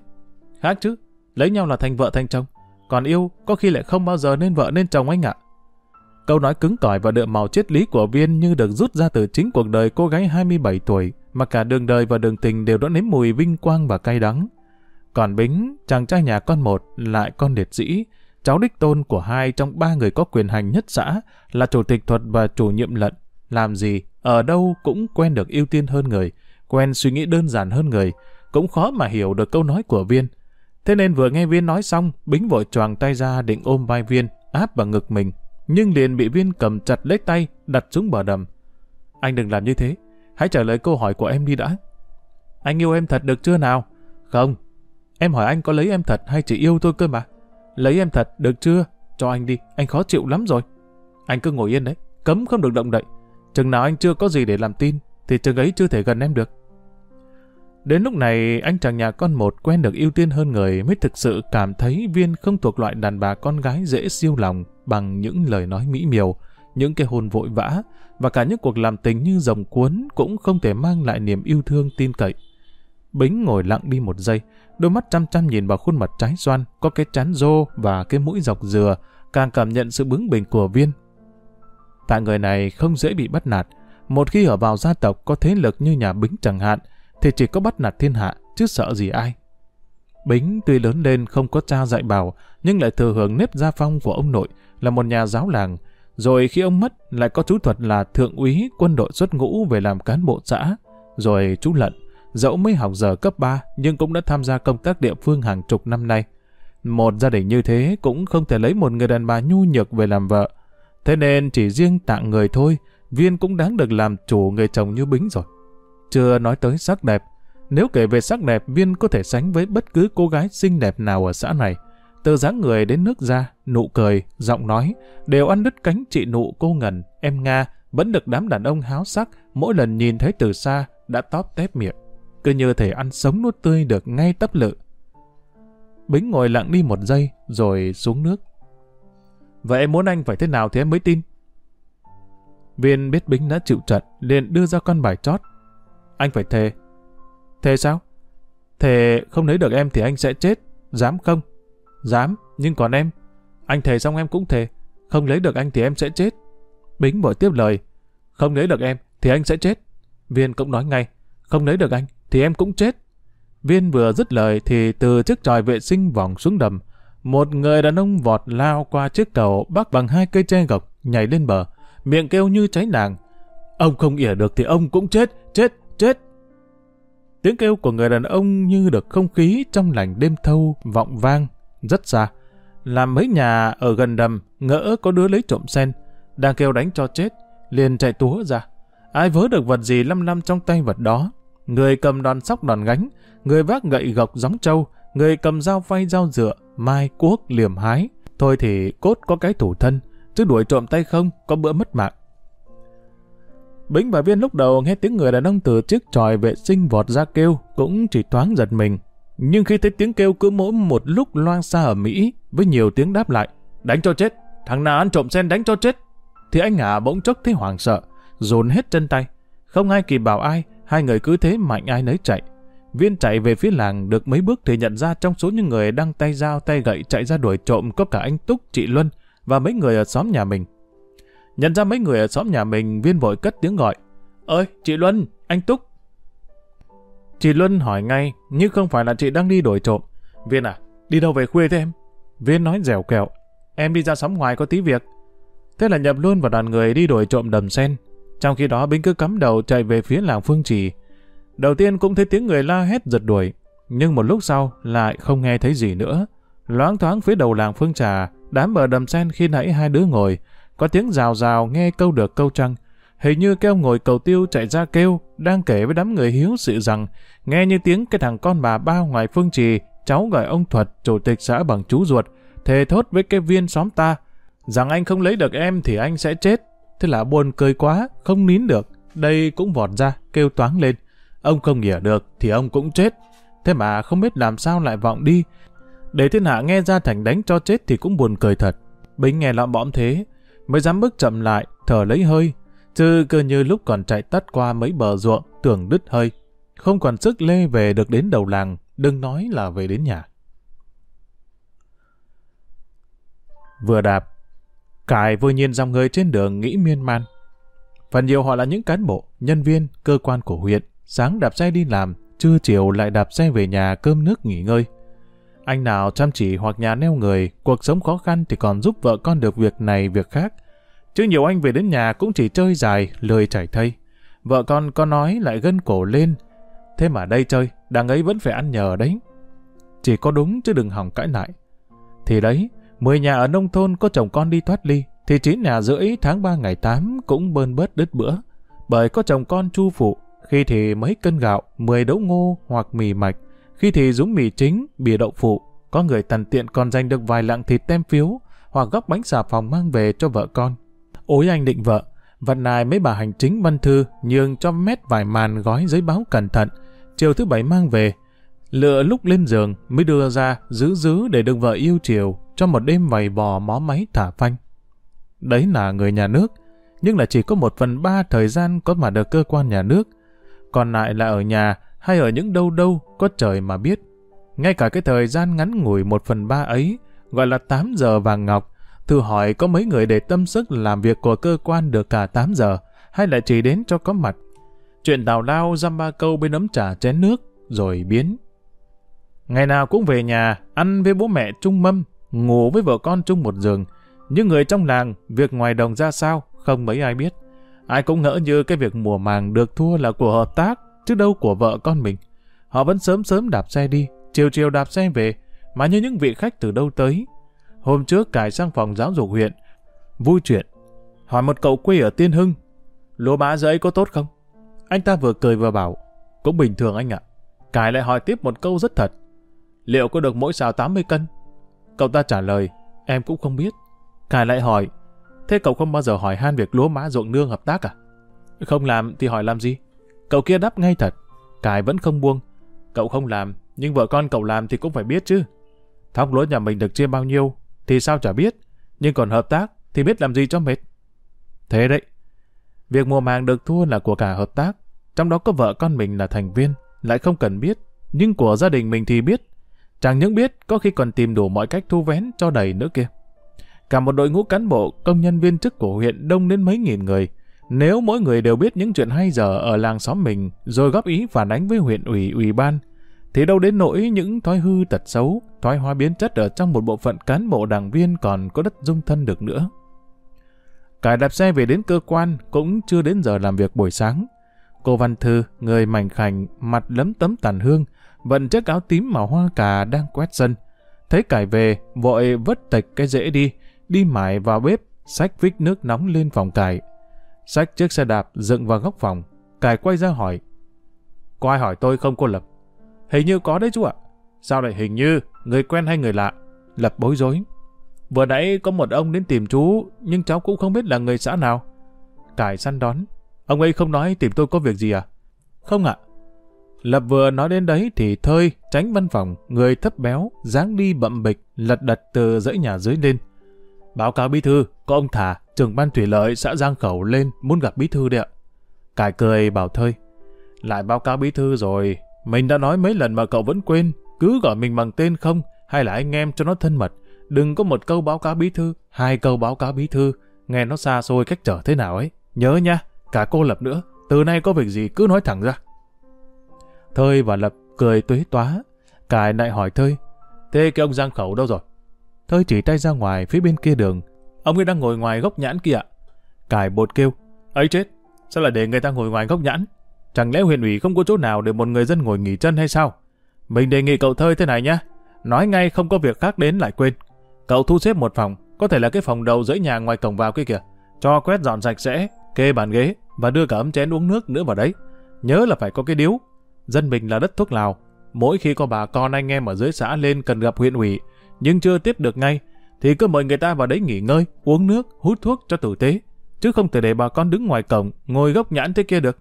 Khác chứ, lấy nhau là thành vợ thành chồng. Còn yêu có khi lại không bao giờ nên vợ nên chồng anh ạ. Câu nói cứng cỏi và đượm màu triết lý của Viên như được rút ra từ chính cuộc đời cô gái 27 tuổi mà cả đường đời và đường tình đều đã nếm mùi vinh quang và cay đắng. Còn Bính, chàng trai nhà con một, lại con liệt sĩ, cháu đích tôn của hai trong ba người có quyền hành nhất xã, là chủ tịch thuật và chủ nhiệm lận. Làm gì, ở đâu cũng quen được ưu tiên hơn người, quen suy nghĩ đơn giản hơn người, cũng khó mà hiểu được câu nói của Viên. Thế nên vừa nghe Viên nói xong, Bính vội choàng tay ra định ôm vai Viên, áp vào ngực mình, nhưng liền bị Viên cầm chặt lấy tay, đặt xuống bờ đầm. Anh đừng làm như thế, hãy trả lời câu hỏi của em đi đã. Anh yêu em thật được chưa nào? Không, em hỏi anh có lấy em thật hay chỉ yêu thôi cơ mà. Lấy em thật được chưa? Cho anh đi, anh khó chịu lắm rồi. Anh cứ ngồi yên đấy, cấm không được động đậy. Chừng nào anh chưa có gì để làm tin, thì chừng ấy chưa thể gần em được. Đến lúc này, anh chàng nhà con một quen được ưu tiên hơn người mới thực sự cảm thấy Viên không thuộc loại đàn bà con gái dễ siêu lòng bằng những lời nói mỹ miều, những cái hôn vội vã, và cả những cuộc làm tình như rồng cuốn cũng không thể mang lại niềm yêu thương tin cậy. Bính ngồi lặng đi một giây, đôi mắt chăm chăm nhìn vào khuôn mặt trái xoan, có cái chán rô và cái mũi dọc dừa, càng cảm nhận sự bướng bỉnh của Viên. Tại người này không dễ bị bắt nạt, một khi ở vào gia tộc có thế lực như nhà Bính chẳng hạn, thì chỉ có bắt nạt thiên hạ, chứ sợ gì ai. Bính tuy lớn lên không có cha dạy bảo, nhưng lại thừa hưởng nếp gia phong của ông nội, là một nhà giáo làng. Rồi khi ông mất, lại có chú Thuật là thượng úy quân đội xuất ngũ về làm cán bộ xã. Rồi chú Lận, dẫu mới học giờ cấp 3, nhưng cũng đã tham gia công tác địa phương hàng chục năm nay. Một gia đình như thế cũng không thể lấy một người đàn bà nhu nhược về làm vợ. Thế nên chỉ riêng tặng người thôi, Viên cũng đáng được làm chủ người chồng như Bính rồi. Chưa nói tới sắc đẹp. Nếu kể về sắc đẹp, Viên có thể sánh với bất cứ cô gái xinh đẹp nào ở xã này. Từ dáng người đến nước da, nụ cười, giọng nói, đều ăn đứt cánh chị nụ cô ngần, em Nga, vẫn được đám đàn ông háo sắc, mỗi lần nhìn thấy từ xa, đã tóp tép miệng. Cứ như thể ăn sống nuốt tươi được ngay tấp lự. Bính ngồi lặng đi một giây, rồi xuống nước. Vậy em muốn anh phải thế nào thì em mới tin? Viên biết Bính đã chịu trận, liền đưa ra con bài chót. Anh phải thề. Thề sao? Thề không lấy được em thì anh sẽ chết. Dám không? Dám, nhưng còn em. Anh thề xong em cũng thề. Không lấy được anh thì em sẽ chết. Bính vội tiếp lời. Không lấy được em thì anh sẽ chết. Viên cũng nói ngay. Không lấy được anh thì em cũng chết. Viên vừa dứt lời thì từ chiếc tròi vệ sinh vòng xuống đầm. Một người đàn ông vọt lao qua chiếc cầu bắc bằng hai cây tre gộc nhảy lên bờ. Miệng kêu như cháy nàng. Ông không ỉa được thì ông cũng chết, chết, chết. Tiếng kêu của người đàn ông như được không khí trong lành đêm thâu vọng vang rất xa. Làm mấy nhà ở gần đầm, ngỡ có đứa lấy trộm sen, đang kêu đánh cho chết, liền chạy túa ra. Ai vớ được vật gì lăm lăm trong tay vật đó. Người cầm đòn sóc đòn gánh, người vác gậy gộc gióng trâu, người cầm dao phay dao dựa, mai cuốc liềm hái. Thôi thì cốt có cái thủ thân, chứ đuổi trộm tay không, có bữa mất mạng. Bính và Viên lúc đầu nghe tiếng người đàn ông từ chiếc tròi vệ sinh vọt ra kêu, cũng chỉ thoáng giật mình. Nhưng khi thấy tiếng kêu cứ mỗi một lúc loang xa ở Mỹ, với nhiều tiếng đáp lại, đánh cho chết, thằng nào ăn trộm sen đánh cho chết, thì anh ngả bỗng chốc thấy hoảng sợ, dồn hết chân tay. Không ai kịp bảo ai, hai người cứ thế mạnh ai nấy chạy. Viên chạy về phía làng được mấy bước thì nhận ra trong số những người đang tay dao tay gậy chạy ra đuổi trộm có cả anh Túc, chị Luân và mấy người ở xóm nhà mình. Nhận ra mấy người ở xóm nhà mình, Viên vội cất tiếng gọi. Ơi, chị Luân, anh Túc. Chị Luân hỏi ngay, nhưng không phải là chị đang đi đuổi trộm. Viên à, đi đâu về khuya thế em? Viên nói dẻo kẹo. Em đi ra xóm ngoài có tí việc. Thế là nhập luôn vào đoàn người đi đuổi trộm đầm sen. Trong khi đó Bính cứ cắm đầu chạy về phía làng Phương Trì. Đầu tiên cũng thấy tiếng người la hét giật đuổi, nhưng một lúc sau lại không nghe thấy gì nữa. Loáng thoáng phía đầu làng Phương Trà, đám bờ đầm sen khi nãy hai đứa ngồi, có tiếng rào rào nghe câu được câu trăng. Hình như kêu ngồi cầu tiêu chạy ra kêu, đang kể với đám người hiếu sự rằng, nghe như tiếng cái thằng con bà bao ngoài Phương Trì, cháu gọi ông Thuật, chủ tịch xã bằng chú ruột, thề thốt với cái viên xóm ta, rằng anh không lấy được em thì anh sẽ chết. Thế là buồn cười quá, không nín được. Đây cũng vọt ra, kêu toáng lên. Ông không nghỉa được thì ông cũng chết. Thế mà không biết làm sao lại vọng đi. Để thiên hạ nghe ra thành đánh cho chết thì cũng buồn cười thật. Bính nghe lõm bõm thế, mới dám bước chậm lại, thở lấy hơi. Chứ cơ như lúc còn chạy tắt qua mấy bờ ruộng, tưởng đứt hơi. Không còn sức lê về được đến đầu làng, đừng nói là về đến nhà. Vừa đạp, Cải vui nhiên dòng người trên đường nghĩ miên man. Phần nhiều họ là những cán bộ, nhân viên, cơ quan của huyện, sáng đạp xe đi làm, trưa chiều lại đạp xe về nhà cơm nước nghỉ ngơi. Anh nào chăm chỉ hoặc nhà neo người, cuộc sống khó khăn thì còn giúp vợ con được việc này việc khác. Chứ nhiều anh về đến nhà cũng chỉ chơi dài, lười chảy thây. Vợ con có nói lại gân cổ lên. Thế mà đây chơi, đằng ấy vẫn phải ăn nhờ đấy. Chỉ có đúng chứ đừng hỏng cãi lại. Thì đấy, Mười nhà ở nông thôn có chồng con đi thoát ly, thì chín nhà rưỡi tháng 3 ngày 8 cũng bơn bớt đứt bữa. Bởi có chồng con chu phụ, khi thì mấy cân gạo, 10 đỗ ngô hoặc mì mạch, khi thì dúng mì chính, bìa đậu phụ, có người tần tiện còn giành được vài lạng thịt tem phiếu hoặc góc bánh xà phòng mang về cho vợ con. Ôi anh định vợ, vật này mấy bà hành chính văn thư nhường cho mét vài màn gói giấy báo cẩn thận, chiều thứ bảy mang về, lựa lúc lên giường mới đưa ra giữ giữ để được vợ yêu chiều cho một đêm vầy bò mó máy thả phanh. Đấy là người nhà nước, nhưng là chỉ có một phần ba thời gian có mặt được cơ quan nhà nước, còn lại là ở nhà hay ở những đâu đâu có trời mà biết. Ngay cả cái thời gian ngắn ngủi một phần ba ấy, gọi là 8 giờ vàng ngọc, thử hỏi có mấy người để tâm sức làm việc của cơ quan được cả 8 giờ, hay là chỉ đến cho có mặt. Chuyện đào lao dăm ba câu bên ấm trà chén nước, rồi biến. Ngày nào cũng về nhà, ăn với bố mẹ chung mâm, ngủ với vợ con chung một giường. những người trong làng, việc ngoài đồng ra sao, không mấy ai biết. Ai cũng ngỡ như cái việc mùa màng được thua là của hợp tác, chứ đâu của vợ con mình. Họ vẫn sớm sớm đạp xe đi, chiều chiều đạp xe về, mà như những vị khách từ đâu tới. Hôm trước cải sang phòng giáo dục huyện, vui chuyện. Hỏi một cậu quê ở Tiên Hưng, lúa bá giấy có tốt không? Anh ta vừa cười vừa bảo, cũng bình thường anh ạ. Cải lại hỏi tiếp một câu rất thật. Liệu có được mỗi xào 80 cân? Cậu ta trả lời, em cũng không biết. Cải lại hỏi, thế cậu không bao giờ hỏi han việc lúa mã ruộng nương hợp tác à? Không làm thì hỏi làm gì? Cậu kia đáp ngay thật. cài vẫn không buông. Cậu không làm, nhưng vợ con cậu làm thì cũng phải biết chứ. Thóc lúa nhà mình được chia bao nhiêu thì sao chả biết. Nhưng còn hợp tác thì biết làm gì cho mệt. Thế đấy. Việc mùa màng được thua là của cả hợp tác. Trong đó có vợ con mình là thành viên, lại không cần biết. Nhưng của gia đình mình thì biết. Chẳng những biết, có khi còn tìm đủ mọi cách thu vén cho đầy nữa kia. Cả một đội ngũ cán bộ, công nhân viên chức của huyện đông đến mấy nghìn người. Nếu mỗi người đều biết những chuyện hay giờ ở làng xóm mình, rồi góp ý phản ánh với huyện ủy, ủy ban, thì đâu đến nỗi những thói hư tật xấu, thói hóa biến chất ở trong một bộ phận cán bộ đảng viên còn có đất dung thân được nữa. Cải đạp xe về đến cơ quan cũng chưa đến giờ làm việc buổi sáng. Cô Văn Thư, người mảnh khảnh, mặt lấm tấm tàn hương, vận chiếc áo tím màu hoa cà đang quét sân. Thấy cải về, vội vứt tịch cái rễ đi, đi mải vào bếp, xách vích nước nóng lên phòng cải. Xách chiếc xe đạp dựng vào góc phòng, cải quay ra hỏi. Có ai hỏi tôi không cô Lập? Hình như có đấy chú ạ. Sao lại hình như, người quen hay người lạ? Lập bối rối. Vừa nãy có một ông đến tìm chú, nhưng cháu cũng không biết là người xã nào. Cải săn đón. Ông ấy không nói tìm tôi có việc gì à? Không ạ. Lập vừa nói đến đấy thì thơi, tránh văn phòng, người thấp béo, dáng đi bậm bịch, lật đật từ dãy nhà dưới lên. Báo cáo bí thư, có ông thả trưởng ban thủy lợi xã Giang Khẩu lên muốn gặp bí thư đấy ạ. Cải cười bảo thơi. Lại báo cáo bí thư rồi, mình đã nói mấy lần mà cậu vẫn quên, cứ gọi mình bằng tên không, hay là anh em cho nó thân mật. Đừng có một câu báo cáo bí thư, hai câu báo cáo bí thư, nghe nó xa xôi cách trở thế nào ấy. Nhớ nha, cả cô Lập nữa, từ nay có việc gì cứ nói thẳng ra. Thơi và Lập cười tuế tóa, Cải lại hỏi Thơi, thế cái ông Giang Khẩu đâu rồi? Thơi chỉ tay ra ngoài phía bên kia đường, ông ấy đang ngồi ngoài gốc nhãn kia Cải Cài bột kêu, ấy chết, sao lại để người ta ngồi ngoài gốc nhãn? Chẳng lẽ huyện ủy không có chỗ nào để một người dân ngồi nghỉ chân hay sao? Mình đề nghị cậu Thơi thế này nhá, nói ngay không có việc khác đến lại quên. Cậu thu xếp một phòng, có thể là cái phòng đầu dưới nhà ngoài cổng vào kia kìa, cho quét dọn sạch sẽ, kê bàn ghế và đưa cả ấm chén uống nước nữa vào đấy. Nhớ là phải có cái điếu. Dân mình là đất thuốc lào. Mỗi khi có bà con anh em ở dưới xã lên cần gặp huyện ủy, nhưng chưa tiếp được ngay, thì cứ mời người ta vào đấy nghỉ ngơi, uống nước, hút thuốc cho tử tế. Chứ không thể để bà con đứng ngoài cổng, ngồi gốc nhãn thế kia được.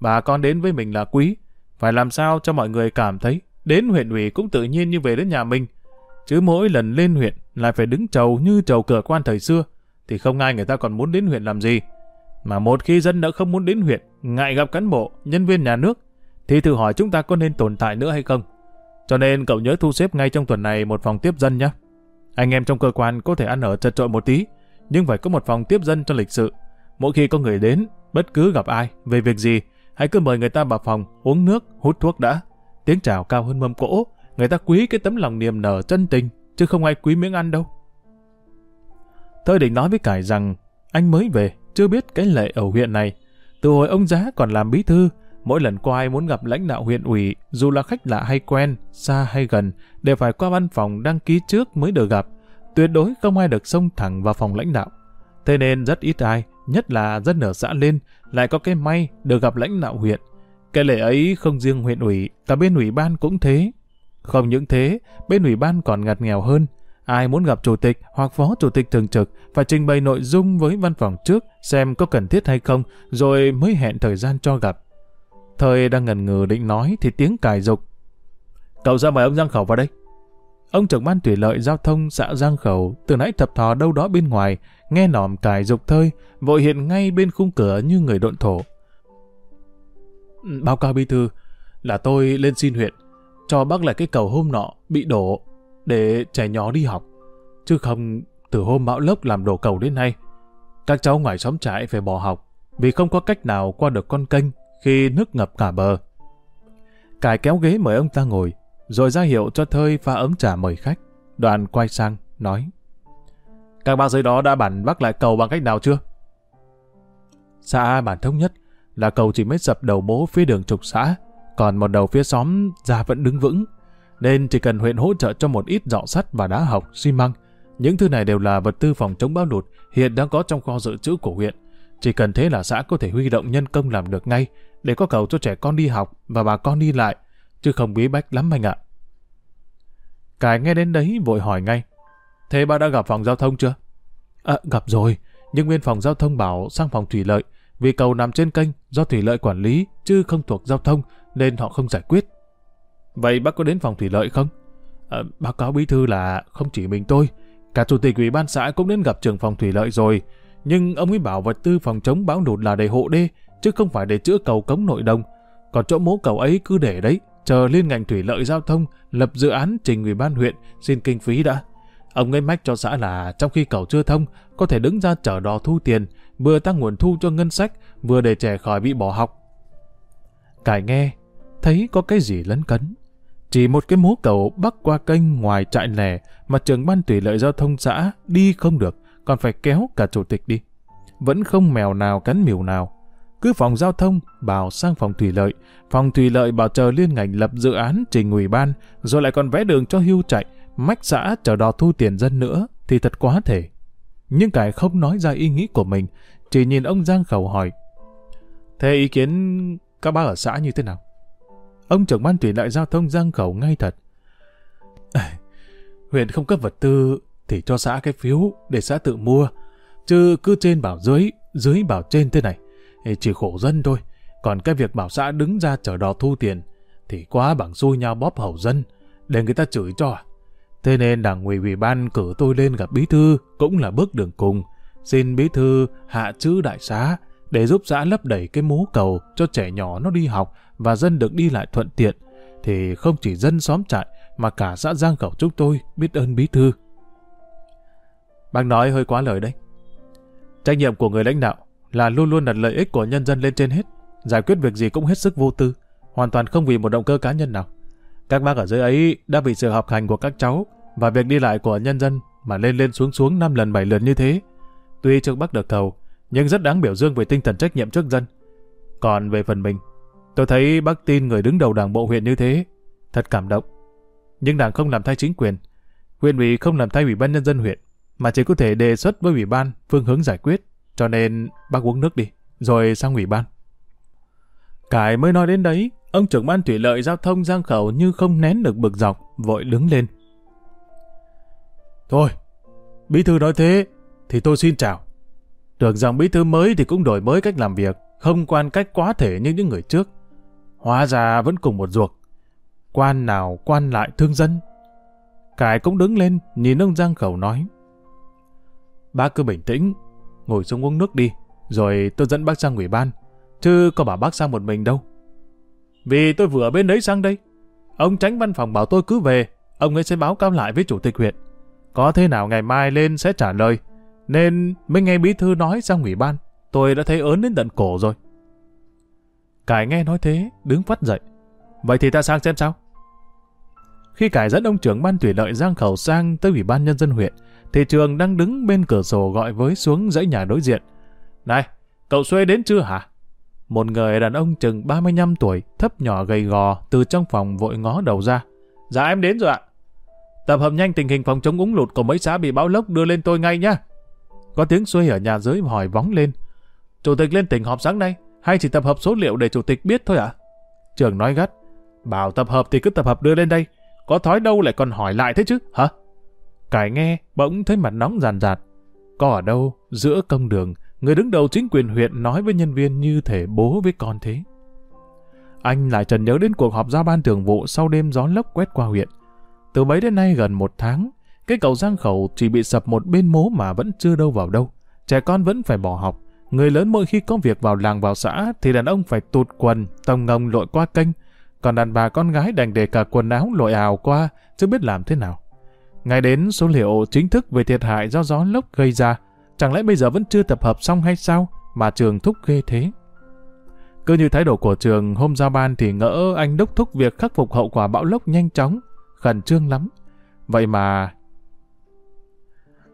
Bà con đến với mình là quý, phải làm sao cho mọi người cảm thấy đến huyện ủy cũng tự nhiên như về đến nhà mình. Chứ mỗi lần lên huyện lại phải đứng trầu như trầu cửa quan thời xưa, thì không ai người ta còn muốn đến huyện làm gì. Mà một khi dân đã không muốn đến huyện, ngại gặp cán bộ, nhân viên nhà nước, thì thử hỏi chúng ta có nên tồn tại nữa hay không. Cho nên cậu nhớ thu xếp ngay trong tuần này một phòng tiếp dân nhé. Anh em trong cơ quan có thể ăn ở chật trội một tí, nhưng phải có một phòng tiếp dân cho lịch sự. Mỗi khi có người đến, bất cứ gặp ai, về việc gì, hãy cứ mời người ta vào phòng, uống nước, hút thuốc đã. Tiếng chào cao hơn mâm cỗ, người ta quý cái tấm lòng niềm nở chân tình, chứ không ai quý miếng ăn đâu. Tôi định nói với Cải rằng anh mới về, chưa biết cái lệ ở huyện này. Từ hồi ông Giá còn làm bí thư, mỗi lần qua ai muốn gặp lãnh đạo huyện ủy, dù là khách lạ hay quen, xa hay gần, đều phải qua văn phòng đăng ký trước mới được gặp. Tuyệt đối không ai được xông thẳng vào phòng lãnh đạo. Thế nên rất ít ai, nhất là dân ở xã lên, lại có cái may được gặp lãnh đạo huyện. Cái lễ ấy không riêng huyện ủy, cả bên ủy ban cũng thế. Không những thế, bên ủy ban còn ngặt nghèo hơn, Ai muốn gặp chủ tịch hoặc phó chủ tịch thường trực phải trình bày nội dung với văn phòng trước xem có cần thiết hay không, rồi mới hẹn thời gian cho gặp. Thời đang ngần ngừ định nói thì tiếng cài dục. Cậu ra mời ông Giang Khẩu vào đây. Ông trưởng ban thủy lợi giao thông xã Giang Khẩu từ nãy thập thò đâu đó bên ngoài, nghe nòm cài dục thơi, vội hiện ngay bên khung cửa như người độn thổ. Báo cáo bí thư, là tôi lên xin huyện, cho bác lại cái cầu hôm nọ bị đổ để trẻ nhỏ đi học. Chứ không, từ hôm bão lốc làm đổ cầu đến nay, các cháu ngoài xóm trại phải bỏ học vì không có cách nào qua được con kênh khi nước ngập cả bờ. Cải kéo ghế mời ông ta ngồi, rồi ra hiệu cho Thơi pha ấm trà mời khách. Đoàn quay sang, nói Các bác dưới đó đã bản bắt lại cầu bằng cách nào chưa? Xã bản thống nhất là cầu chỉ mới sập đầu bố phía đường trục xã, còn một đầu phía xóm ra vẫn đứng vững, nên chỉ cần huyện hỗ trợ cho một ít dọ sắt và đá học, xi măng. Những thứ này đều là vật tư phòng chống bão lụt hiện đang có trong kho dự trữ của huyện. Chỉ cần thế là xã có thể huy động nhân công làm được ngay để có cầu cho trẻ con đi học và bà con đi lại, chứ không bí bách lắm anh ạ. Cải nghe đến đấy vội hỏi ngay. Thế bà đã gặp phòng giao thông chưa? À, gặp rồi, nhưng bên phòng giao thông bảo sang phòng thủy lợi, vì cầu nằm trên kênh do thủy lợi quản lý chứ không thuộc giao thông nên họ không giải quyết. Vậy bác có đến phòng thủy lợi không? À, báo cáo bí thư là không chỉ mình tôi, cả chủ tịch ủy ban xã cũng đến gặp trưởng phòng thủy lợi rồi, nhưng ông ấy bảo vật tư phòng chống bão lụt là để hộ đê, chứ không phải để chữa cầu cống nội đồng. Còn chỗ mố cầu ấy cứ để đấy, chờ liên ngành thủy lợi giao thông lập dự án trình ủy ban huyện xin kinh phí đã. Ông ấy mách cho xã là trong khi cầu chưa thông, có thể đứng ra chở đò thu tiền, vừa tăng nguồn thu cho ngân sách, vừa để trẻ khỏi bị bỏ học. Cải nghe, thấy có cái gì lấn cấn. Chỉ một cái mố cầu bắc qua kênh ngoài trại lẻ mà trường ban thủy lợi giao thông xã đi không được, còn phải kéo cả chủ tịch đi. Vẫn không mèo nào cắn miều nào. Cứ phòng giao thông bảo sang phòng thủy lợi, phòng thủy lợi bảo chờ liên ngành lập dự án trình ủy ban, rồi lại còn vẽ đường cho hưu chạy, mách xã chờ đò thu tiền dân nữa, thì thật quá thể. Nhưng cải không nói ra ý nghĩ của mình, chỉ nhìn ông Giang Khẩu hỏi. Thế ý kiến các bác ở xã như thế nào? Ông trưởng ban thủy lợi giao thông giang khẩu ngay thật. À, huyện không cấp vật tư thì cho xã cái phiếu để xã tự mua. Chứ cứ trên bảo dưới, dưới bảo trên thế này, chỉ khổ dân thôi. Còn cái việc bảo xã đứng ra chở đò thu tiền thì quá bằng xui nhau bóp hầu dân để người ta chửi cho. Thế nên đảng ủy ủy ban cử tôi lên gặp bí thư cũng là bước đường cùng. Xin bí thư hạ chữ đại xá để giúp xã lấp đầy cái mố cầu cho trẻ nhỏ nó đi học và dân được đi lại thuận tiện. Thì không chỉ dân xóm trại mà cả xã Giang Khẩu chúng tôi biết ơn bí thư. Bác nói hơi quá lời đấy. Trách nhiệm của người lãnh đạo là luôn luôn đặt lợi ích của nhân dân lên trên hết. Giải quyết việc gì cũng hết sức vô tư, hoàn toàn không vì một động cơ cá nhân nào. Các bác ở dưới ấy đã vì sự học hành của các cháu và việc đi lại của nhân dân mà lên lên xuống xuống năm lần bảy lần như thế. Tuy trước bác được thầu, nhưng rất đáng biểu dương về tinh thần trách nhiệm trước dân. Còn về phần mình, tôi thấy bác tin người đứng đầu đảng bộ huyện như thế, thật cảm động. Nhưng đảng không làm thay chính quyền, huyện ủy không làm thay ủy ban nhân dân huyện, mà chỉ có thể đề xuất với ủy ban phương hướng giải quyết, cho nên bác uống nước đi, rồi sang ủy ban. Cải mới nói đến đấy, ông trưởng ban thủy lợi giao thông giang khẩu như không nén được bực dọc, vội đứng lên. Thôi, bí thư nói thế, thì tôi xin chào. Được rằng bí thư mới thì cũng đổi mới cách làm việc, không quan cách quá thể như những người trước. Hóa ra vẫn cùng một ruột. Quan nào quan lại thương dân. Cải cũng đứng lên, nhìn ông Giang Khẩu nói. Bác cứ bình tĩnh, ngồi xuống uống nước đi, rồi tôi dẫn bác sang ủy ban, chứ có bảo bác sang một mình đâu. Vì tôi vừa bên đấy sang đây. Ông tránh văn phòng bảo tôi cứ về, ông ấy sẽ báo cáo lại với chủ tịch huyện. Có thế nào ngày mai lên sẽ trả lời, nên mới nghe bí thư nói sang ủy ban, tôi đã thấy ớn đến tận cổ rồi. Cải nghe nói thế, đứng phát dậy. Vậy thì ta sang xem sao? Khi Cải dẫn ông trưởng ban thủy lợi Giang Khẩu sang tới ủy ban nhân dân huyện, thì trường đang đứng bên cửa sổ gọi với xuống dãy nhà đối diện. Này, cậu Xuê đến chưa hả? Một người đàn ông chừng 35 tuổi, thấp nhỏ gầy gò, từ trong phòng vội ngó đầu ra. Dạ em đến rồi ạ. Tập hợp nhanh tình hình phòng chống úng lụt của mấy xã bị bão lốc đưa lên tôi ngay nhá. Có tiếng Xuê ở nhà dưới hỏi vóng lên. Chủ tịch lên tỉnh họp sáng nay, hay chỉ tập hợp số liệu để chủ tịch biết thôi ạ? Trường nói gắt. Bảo tập hợp thì cứ tập hợp đưa lên đây. Có thói đâu lại còn hỏi lại thế chứ, hả? Cải nghe, bỗng thấy mặt nóng ràn rạt. Có ở đâu, giữa công đường, người đứng đầu chính quyền huyện nói với nhân viên như thể bố với con thế. Anh lại trần nhớ đến cuộc họp giao ban thường vụ sau đêm gió lốc quét qua huyện. Từ mấy đến nay gần một tháng, cái cầu giang khẩu chỉ bị sập một bên mố mà vẫn chưa đâu vào đâu. Trẻ con vẫn phải bỏ học. Người lớn mỗi khi có việc vào làng vào xã thì đàn ông phải tụt quần, tông ngông lội qua kênh. Còn đàn bà con gái đành để cả quần áo lội ào qua, chứ biết làm thế nào. Ngay đến số liệu chính thức về thiệt hại do gió lốc gây ra, chẳng lẽ bây giờ vẫn chưa tập hợp xong hay sao mà trường thúc ghê thế? Cứ như thái độ của trường hôm giao ban thì ngỡ anh đốc thúc việc khắc phục hậu quả bão lốc nhanh chóng, khẩn trương lắm. Vậy mà...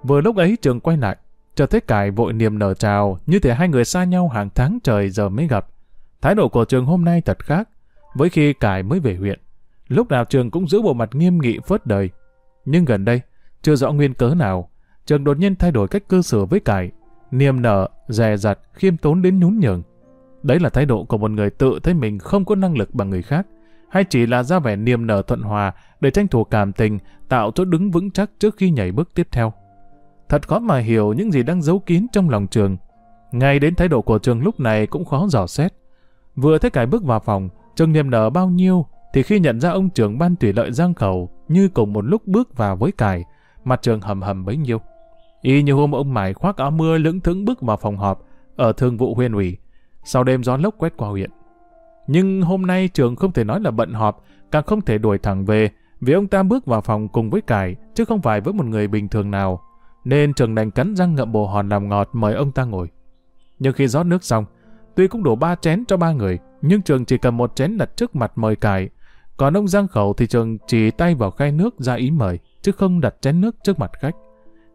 Vừa lúc ấy trường quay lại, chợt thấy cải vội niềm nở chào như thể hai người xa nhau hàng tháng trời giờ mới gặp. Thái độ của trường hôm nay thật khác, với khi cải mới về huyện. Lúc nào trường cũng giữ bộ mặt nghiêm nghị phớt đời, nhưng gần đây, chưa rõ nguyên cớ nào, trường đột nhiên thay đổi cách cư xử với cải, niềm nở, dè dặt, khiêm tốn đến nhún nhường. Đấy là thái độ của một người tự thấy mình không có năng lực bằng người khác, hay chỉ là ra vẻ niềm nở thuận hòa để tranh thủ cảm tình, tạo chỗ đứng vững chắc trước khi nhảy bước tiếp theo. Thật khó mà hiểu những gì đang giấu kín trong lòng trường. Ngay đến thái độ của trường lúc này cũng khó dò xét. Vừa thấy cải bước vào phòng, trường niềm nở bao nhiêu thì khi nhận ra ông trưởng ban thủy lợi Giang Khẩu như cùng một lúc bước vào với cải, mặt trường hầm hầm bấy nhiêu. Y như hôm ông Mải khoác áo mưa lững thững bước vào phòng họp ở thường vụ huyện ủy, sau đêm gió lốc quét qua huyện. Nhưng hôm nay trường không thể nói là bận họp, càng không thể đuổi thẳng về, vì ông ta bước vào phòng cùng với cải, chứ không phải với một người bình thường nào. Nên trường đành cắn răng ngậm bồ hòn làm ngọt mời ông ta ngồi. Nhưng khi rót nước xong, tuy cũng đổ ba chén cho ba người, nhưng trường chỉ cầm một chén đặt trước mặt mời cải, còn ông Giang Khẩu thì trường chỉ tay vào khay nước ra ý mời, chứ không đặt chén nước trước mặt khách.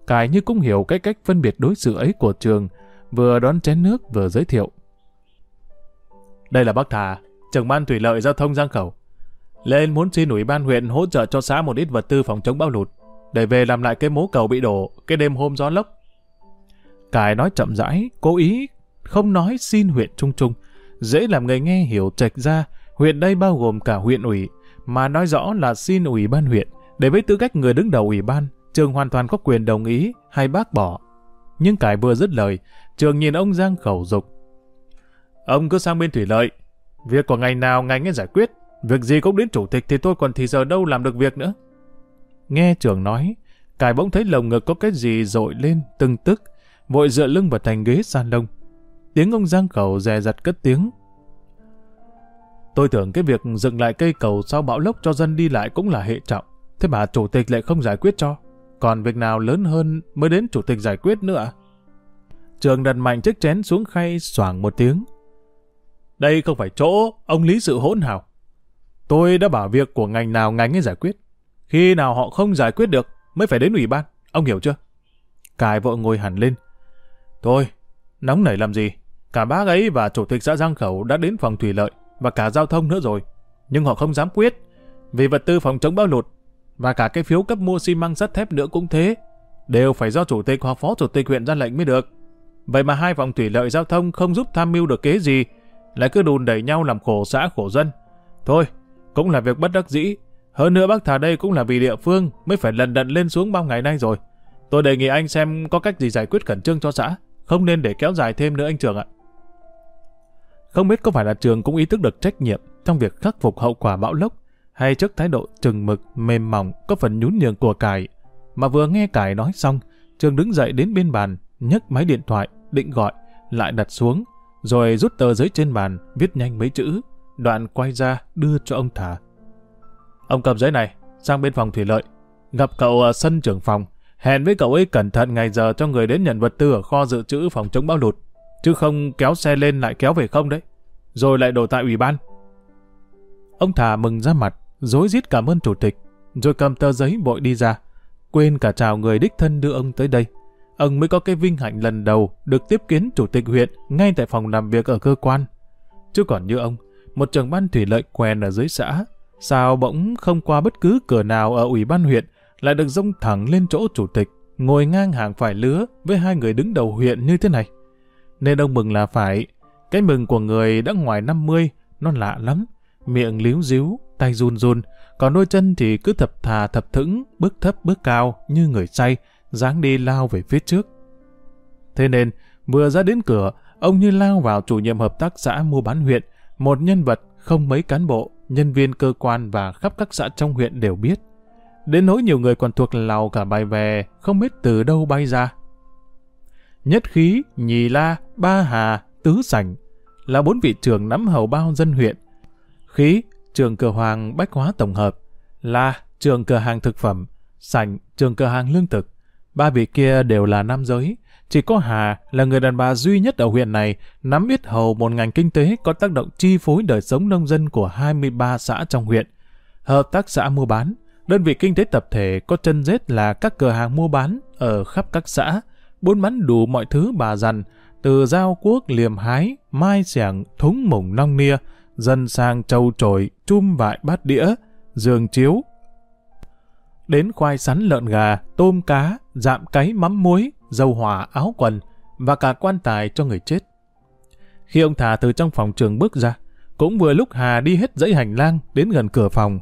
Cải như cũng hiểu cái cách phân biệt đối xử ấy của trường, vừa đón chén nước vừa giới thiệu. Đây là bác Thà, trưởng ban thủy lợi giao thông Giang Khẩu. Lên muốn xin ủy ban huyện hỗ trợ cho xã một ít vật tư phòng chống bão lụt, để về làm lại cái mố cầu bị đổ cái đêm hôm gió lốc. Cải nói chậm rãi, cố ý, không nói xin huyện trung trung, dễ làm người nghe hiểu trạch ra Huyện đây bao gồm cả huyện ủy, mà nói rõ là xin ủy ban huyện, để với tư cách người đứng đầu ủy ban, Trường hoàn toàn có quyền đồng ý hay bác bỏ. Nhưng cải vừa dứt lời, Trường nhìn ông Giang khẩu dục. Ông cứ sang bên thủy lợi. Việc của ngành nào ngành ấy giải quyết. Việc gì cũng đến chủ tịch thì tôi còn thì giờ đâu làm được việc nữa. Nghe Trường nói, cải bỗng thấy lồng ngực có cái gì dội lên từng tức, vội dựa lưng vào thành ghế san lông. Tiếng ông Giang khẩu dè dặt cất tiếng. Tôi tưởng cái việc dựng lại cây cầu sau bão lốc cho dân đi lại cũng là hệ trọng. Thế mà chủ tịch lại không giải quyết cho. Còn việc nào lớn hơn mới đến chủ tịch giải quyết nữa à? Trường đặt mạnh chiếc chén xuống khay xoảng một tiếng. Đây không phải chỗ ông lý sự hỗn hào. Tôi đã bảo việc của ngành nào ngành ấy giải quyết. Khi nào họ không giải quyết được mới phải đến ủy ban. Ông hiểu chưa? Cài vợ ngồi hẳn lên. Thôi, nóng nảy làm gì? Cả bác ấy và chủ tịch xã Giang Khẩu đã đến phòng thủy lợi và cả giao thông nữa rồi. Nhưng họ không dám quyết. Vì vật tư phòng chống bão lụt và cả cái phiếu cấp mua xi măng sắt thép nữa cũng thế. Đều phải do chủ tịch hoặc phó chủ tịch huyện ra lệnh mới được. Vậy mà hai phòng thủy lợi giao thông không giúp tham mưu được kế gì, lại cứ đùn đẩy nhau làm khổ xã khổ dân. Thôi, cũng là việc bất đắc dĩ. Hơn nữa bác thà đây cũng là vì địa phương mới phải lần đận lên xuống bao ngày nay rồi. Tôi đề nghị anh xem có cách gì giải quyết khẩn trương cho xã, không nên để kéo dài thêm nữa anh trưởng ạ. Không biết có phải là Trường cũng ý thức được trách nhiệm trong việc khắc phục hậu quả bão lốc hay trước thái độ trừng mực, mềm mỏng có phần nhún nhường của cải. Mà vừa nghe cải nói xong, Trường đứng dậy đến bên bàn, nhấc máy điện thoại, định gọi, lại đặt xuống, rồi rút tờ giấy trên bàn, viết nhanh mấy chữ, đoạn quay ra đưa cho ông thả. Ông cầm giấy này, sang bên phòng thủy lợi, gặp cậu ở sân trưởng phòng, hẹn với cậu ấy cẩn thận ngày giờ cho người đến nhận vật tư ở kho dự trữ phòng chống bão lụt, chứ không kéo xe lên lại kéo về không đấy, rồi lại đổ tại ủy ban. Ông Thà mừng ra mặt, dối rít cảm ơn chủ tịch, rồi cầm tờ giấy vội đi ra, quên cả chào người đích thân đưa ông tới đây ông mới có cái vinh hạnh lần đầu được tiếp kiến chủ tịch huyện ngay tại phòng làm việc ở cơ quan. Chứ còn như ông, một trưởng ban thủy lợi quen ở dưới xã, sao bỗng không qua bất cứ cửa nào ở ủy ban huyện lại được dông thẳng lên chỗ chủ tịch, ngồi ngang hàng phải lứa với hai người đứng đầu huyện như thế này. Nên ông mừng là phải, cái mừng của người đã ngoài 50, nó lạ lắm, miệng líu díu, tay run run, còn đôi chân thì cứ thập thà thập thững, bước thấp bước cao như người say, dáng đi lao về phía trước. Thế nên, vừa ra đến cửa, ông như lao vào chủ nhiệm hợp tác xã mua bán huyện, một nhân vật không mấy cán bộ, nhân viên cơ quan và khắp các xã trong huyện đều biết. Đến nỗi nhiều người còn thuộc lào cả bài về, không biết từ đâu bay ra. Nhất khí, nhì la, ba hà, tứ sảnh là bốn vị trưởng nắm hầu bao dân huyện. Khí, trường cửa hoàng bách hóa tổng hợp, là trường cửa hàng thực phẩm, sảnh, trường cửa hàng lương thực, Ba vị kia đều là nam giới. Chỉ có Hà là người đàn bà duy nhất ở huyện này nắm biết hầu một ngành kinh tế có tác động chi phối đời sống nông dân của 23 xã trong huyện. Hợp tác xã mua bán, đơn vị kinh tế tập thể có chân rết là các cửa hàng mua bán ở khắp các xã, buôn bán đủ mọi thứ bà dằn, từ giao cuốc liềm hái, mai sẻng thúng mùng long nia, dân sang trâu trồi, chum vại bát đĩa, giường chiếu, đến khoai sắn lợn gà, tôm cá, dạm cáy mắm muối, dầu hỏa áo quần và cả quan tài cho người chết. Khi ông Thà từ trong phòng trường bước ra, cũng vừa lúc Hà đi hết dãy hành lang đến gần cửa phòng.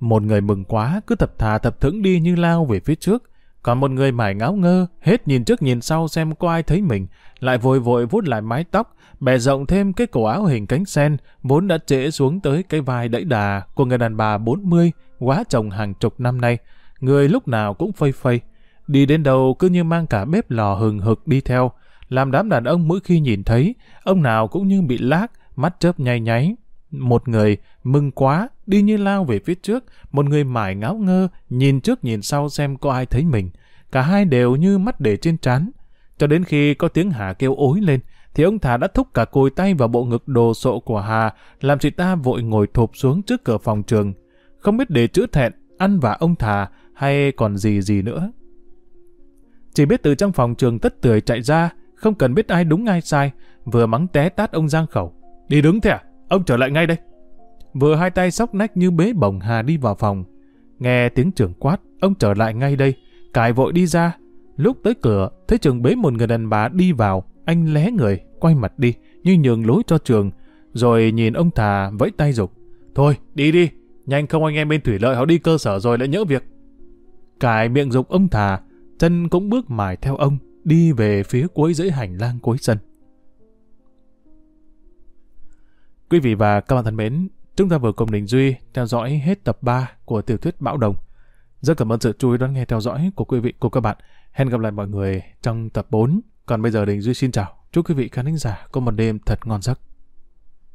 Một người mừng quá cứ tập thà tập thững đi như lao về phía trước, còn một người mải ngáo ngơ, hết nhìn trước nhìn sau xem có ai thấy mình, lại vội vội vuốt lại mái tóc, bè rộng thêm cái cổ áo hình cánh sen, vốn đã trễ xuống tới cái vai đẫy đà của người đàn bà 40, quá chồng hàng chục năm nay, người lúc nào cũng phây phây. Đi đến đâu cứ như mang cả bếp lò hừng hực đi theo, làm đám đàn ông mỗi khi nhìn thấy, ông nào cũng như bị lác, mắt chớp nháy nháy. Một người mừng quá, đi như lao về phía trước, một người mải ngáo ngơ, nhìn trước nhìn sau xem có ai thấy mình. Cả hai đều như mắt để trên trán. Cho đến khi có tiếng Hà kêu ối lên, thì ông Thà đã thúc cả cùi tay vào bộ ngực đồ sộ của Hà, làm chị ta vội ngồi thụp xuống trước cửa phòng trường không biết để chữ thẹn, ăn và ông thà hay còn gì gì nữa. Chỉ biết từ trong phòng trường tất tưởi chạy ra, không cần biết ai đúng ai sai, vừa mắng té tát ông Giang Khẩu. Đi đứng thế à? Ông trở lại ngay đây. Vừa hai tay sóc nách như bế bồng Hà đi vào phòng. Nghe tiếng trưởng quát, ông trở lại ngay đây, cài vội đi ra. Lúc tới cửa, thấy trường bế một người đàn bà đi vào, anh lé người, quay mặt đi, như nhường lối cho trường, rồi nhìn ông thà vẫy tay dục Thôi, đi đi, Nhanh không anh em bên thủy lợi họ đi cơ sở rồi lại nhỡ việc. Cải miệng dục ông thà, chân cũng bước mài theo ông, đi về phía cuối dãy hành lang cuối sân. Quý vị và các bạn thân mến, chúng ta vừa cùng Đình Duy theo dõi hết tập 3 của tiểu thuyết Bão Đồng. Rất cảm ơn sự chú ý đón nghe theo dõi của quý vị, của các bạn. Hẹn gặp lại mọi người trong tập 4. Còn bây giờ Đình Duy xin chào. Chúc quý vị khán giả có một đêm thật ngon giấc.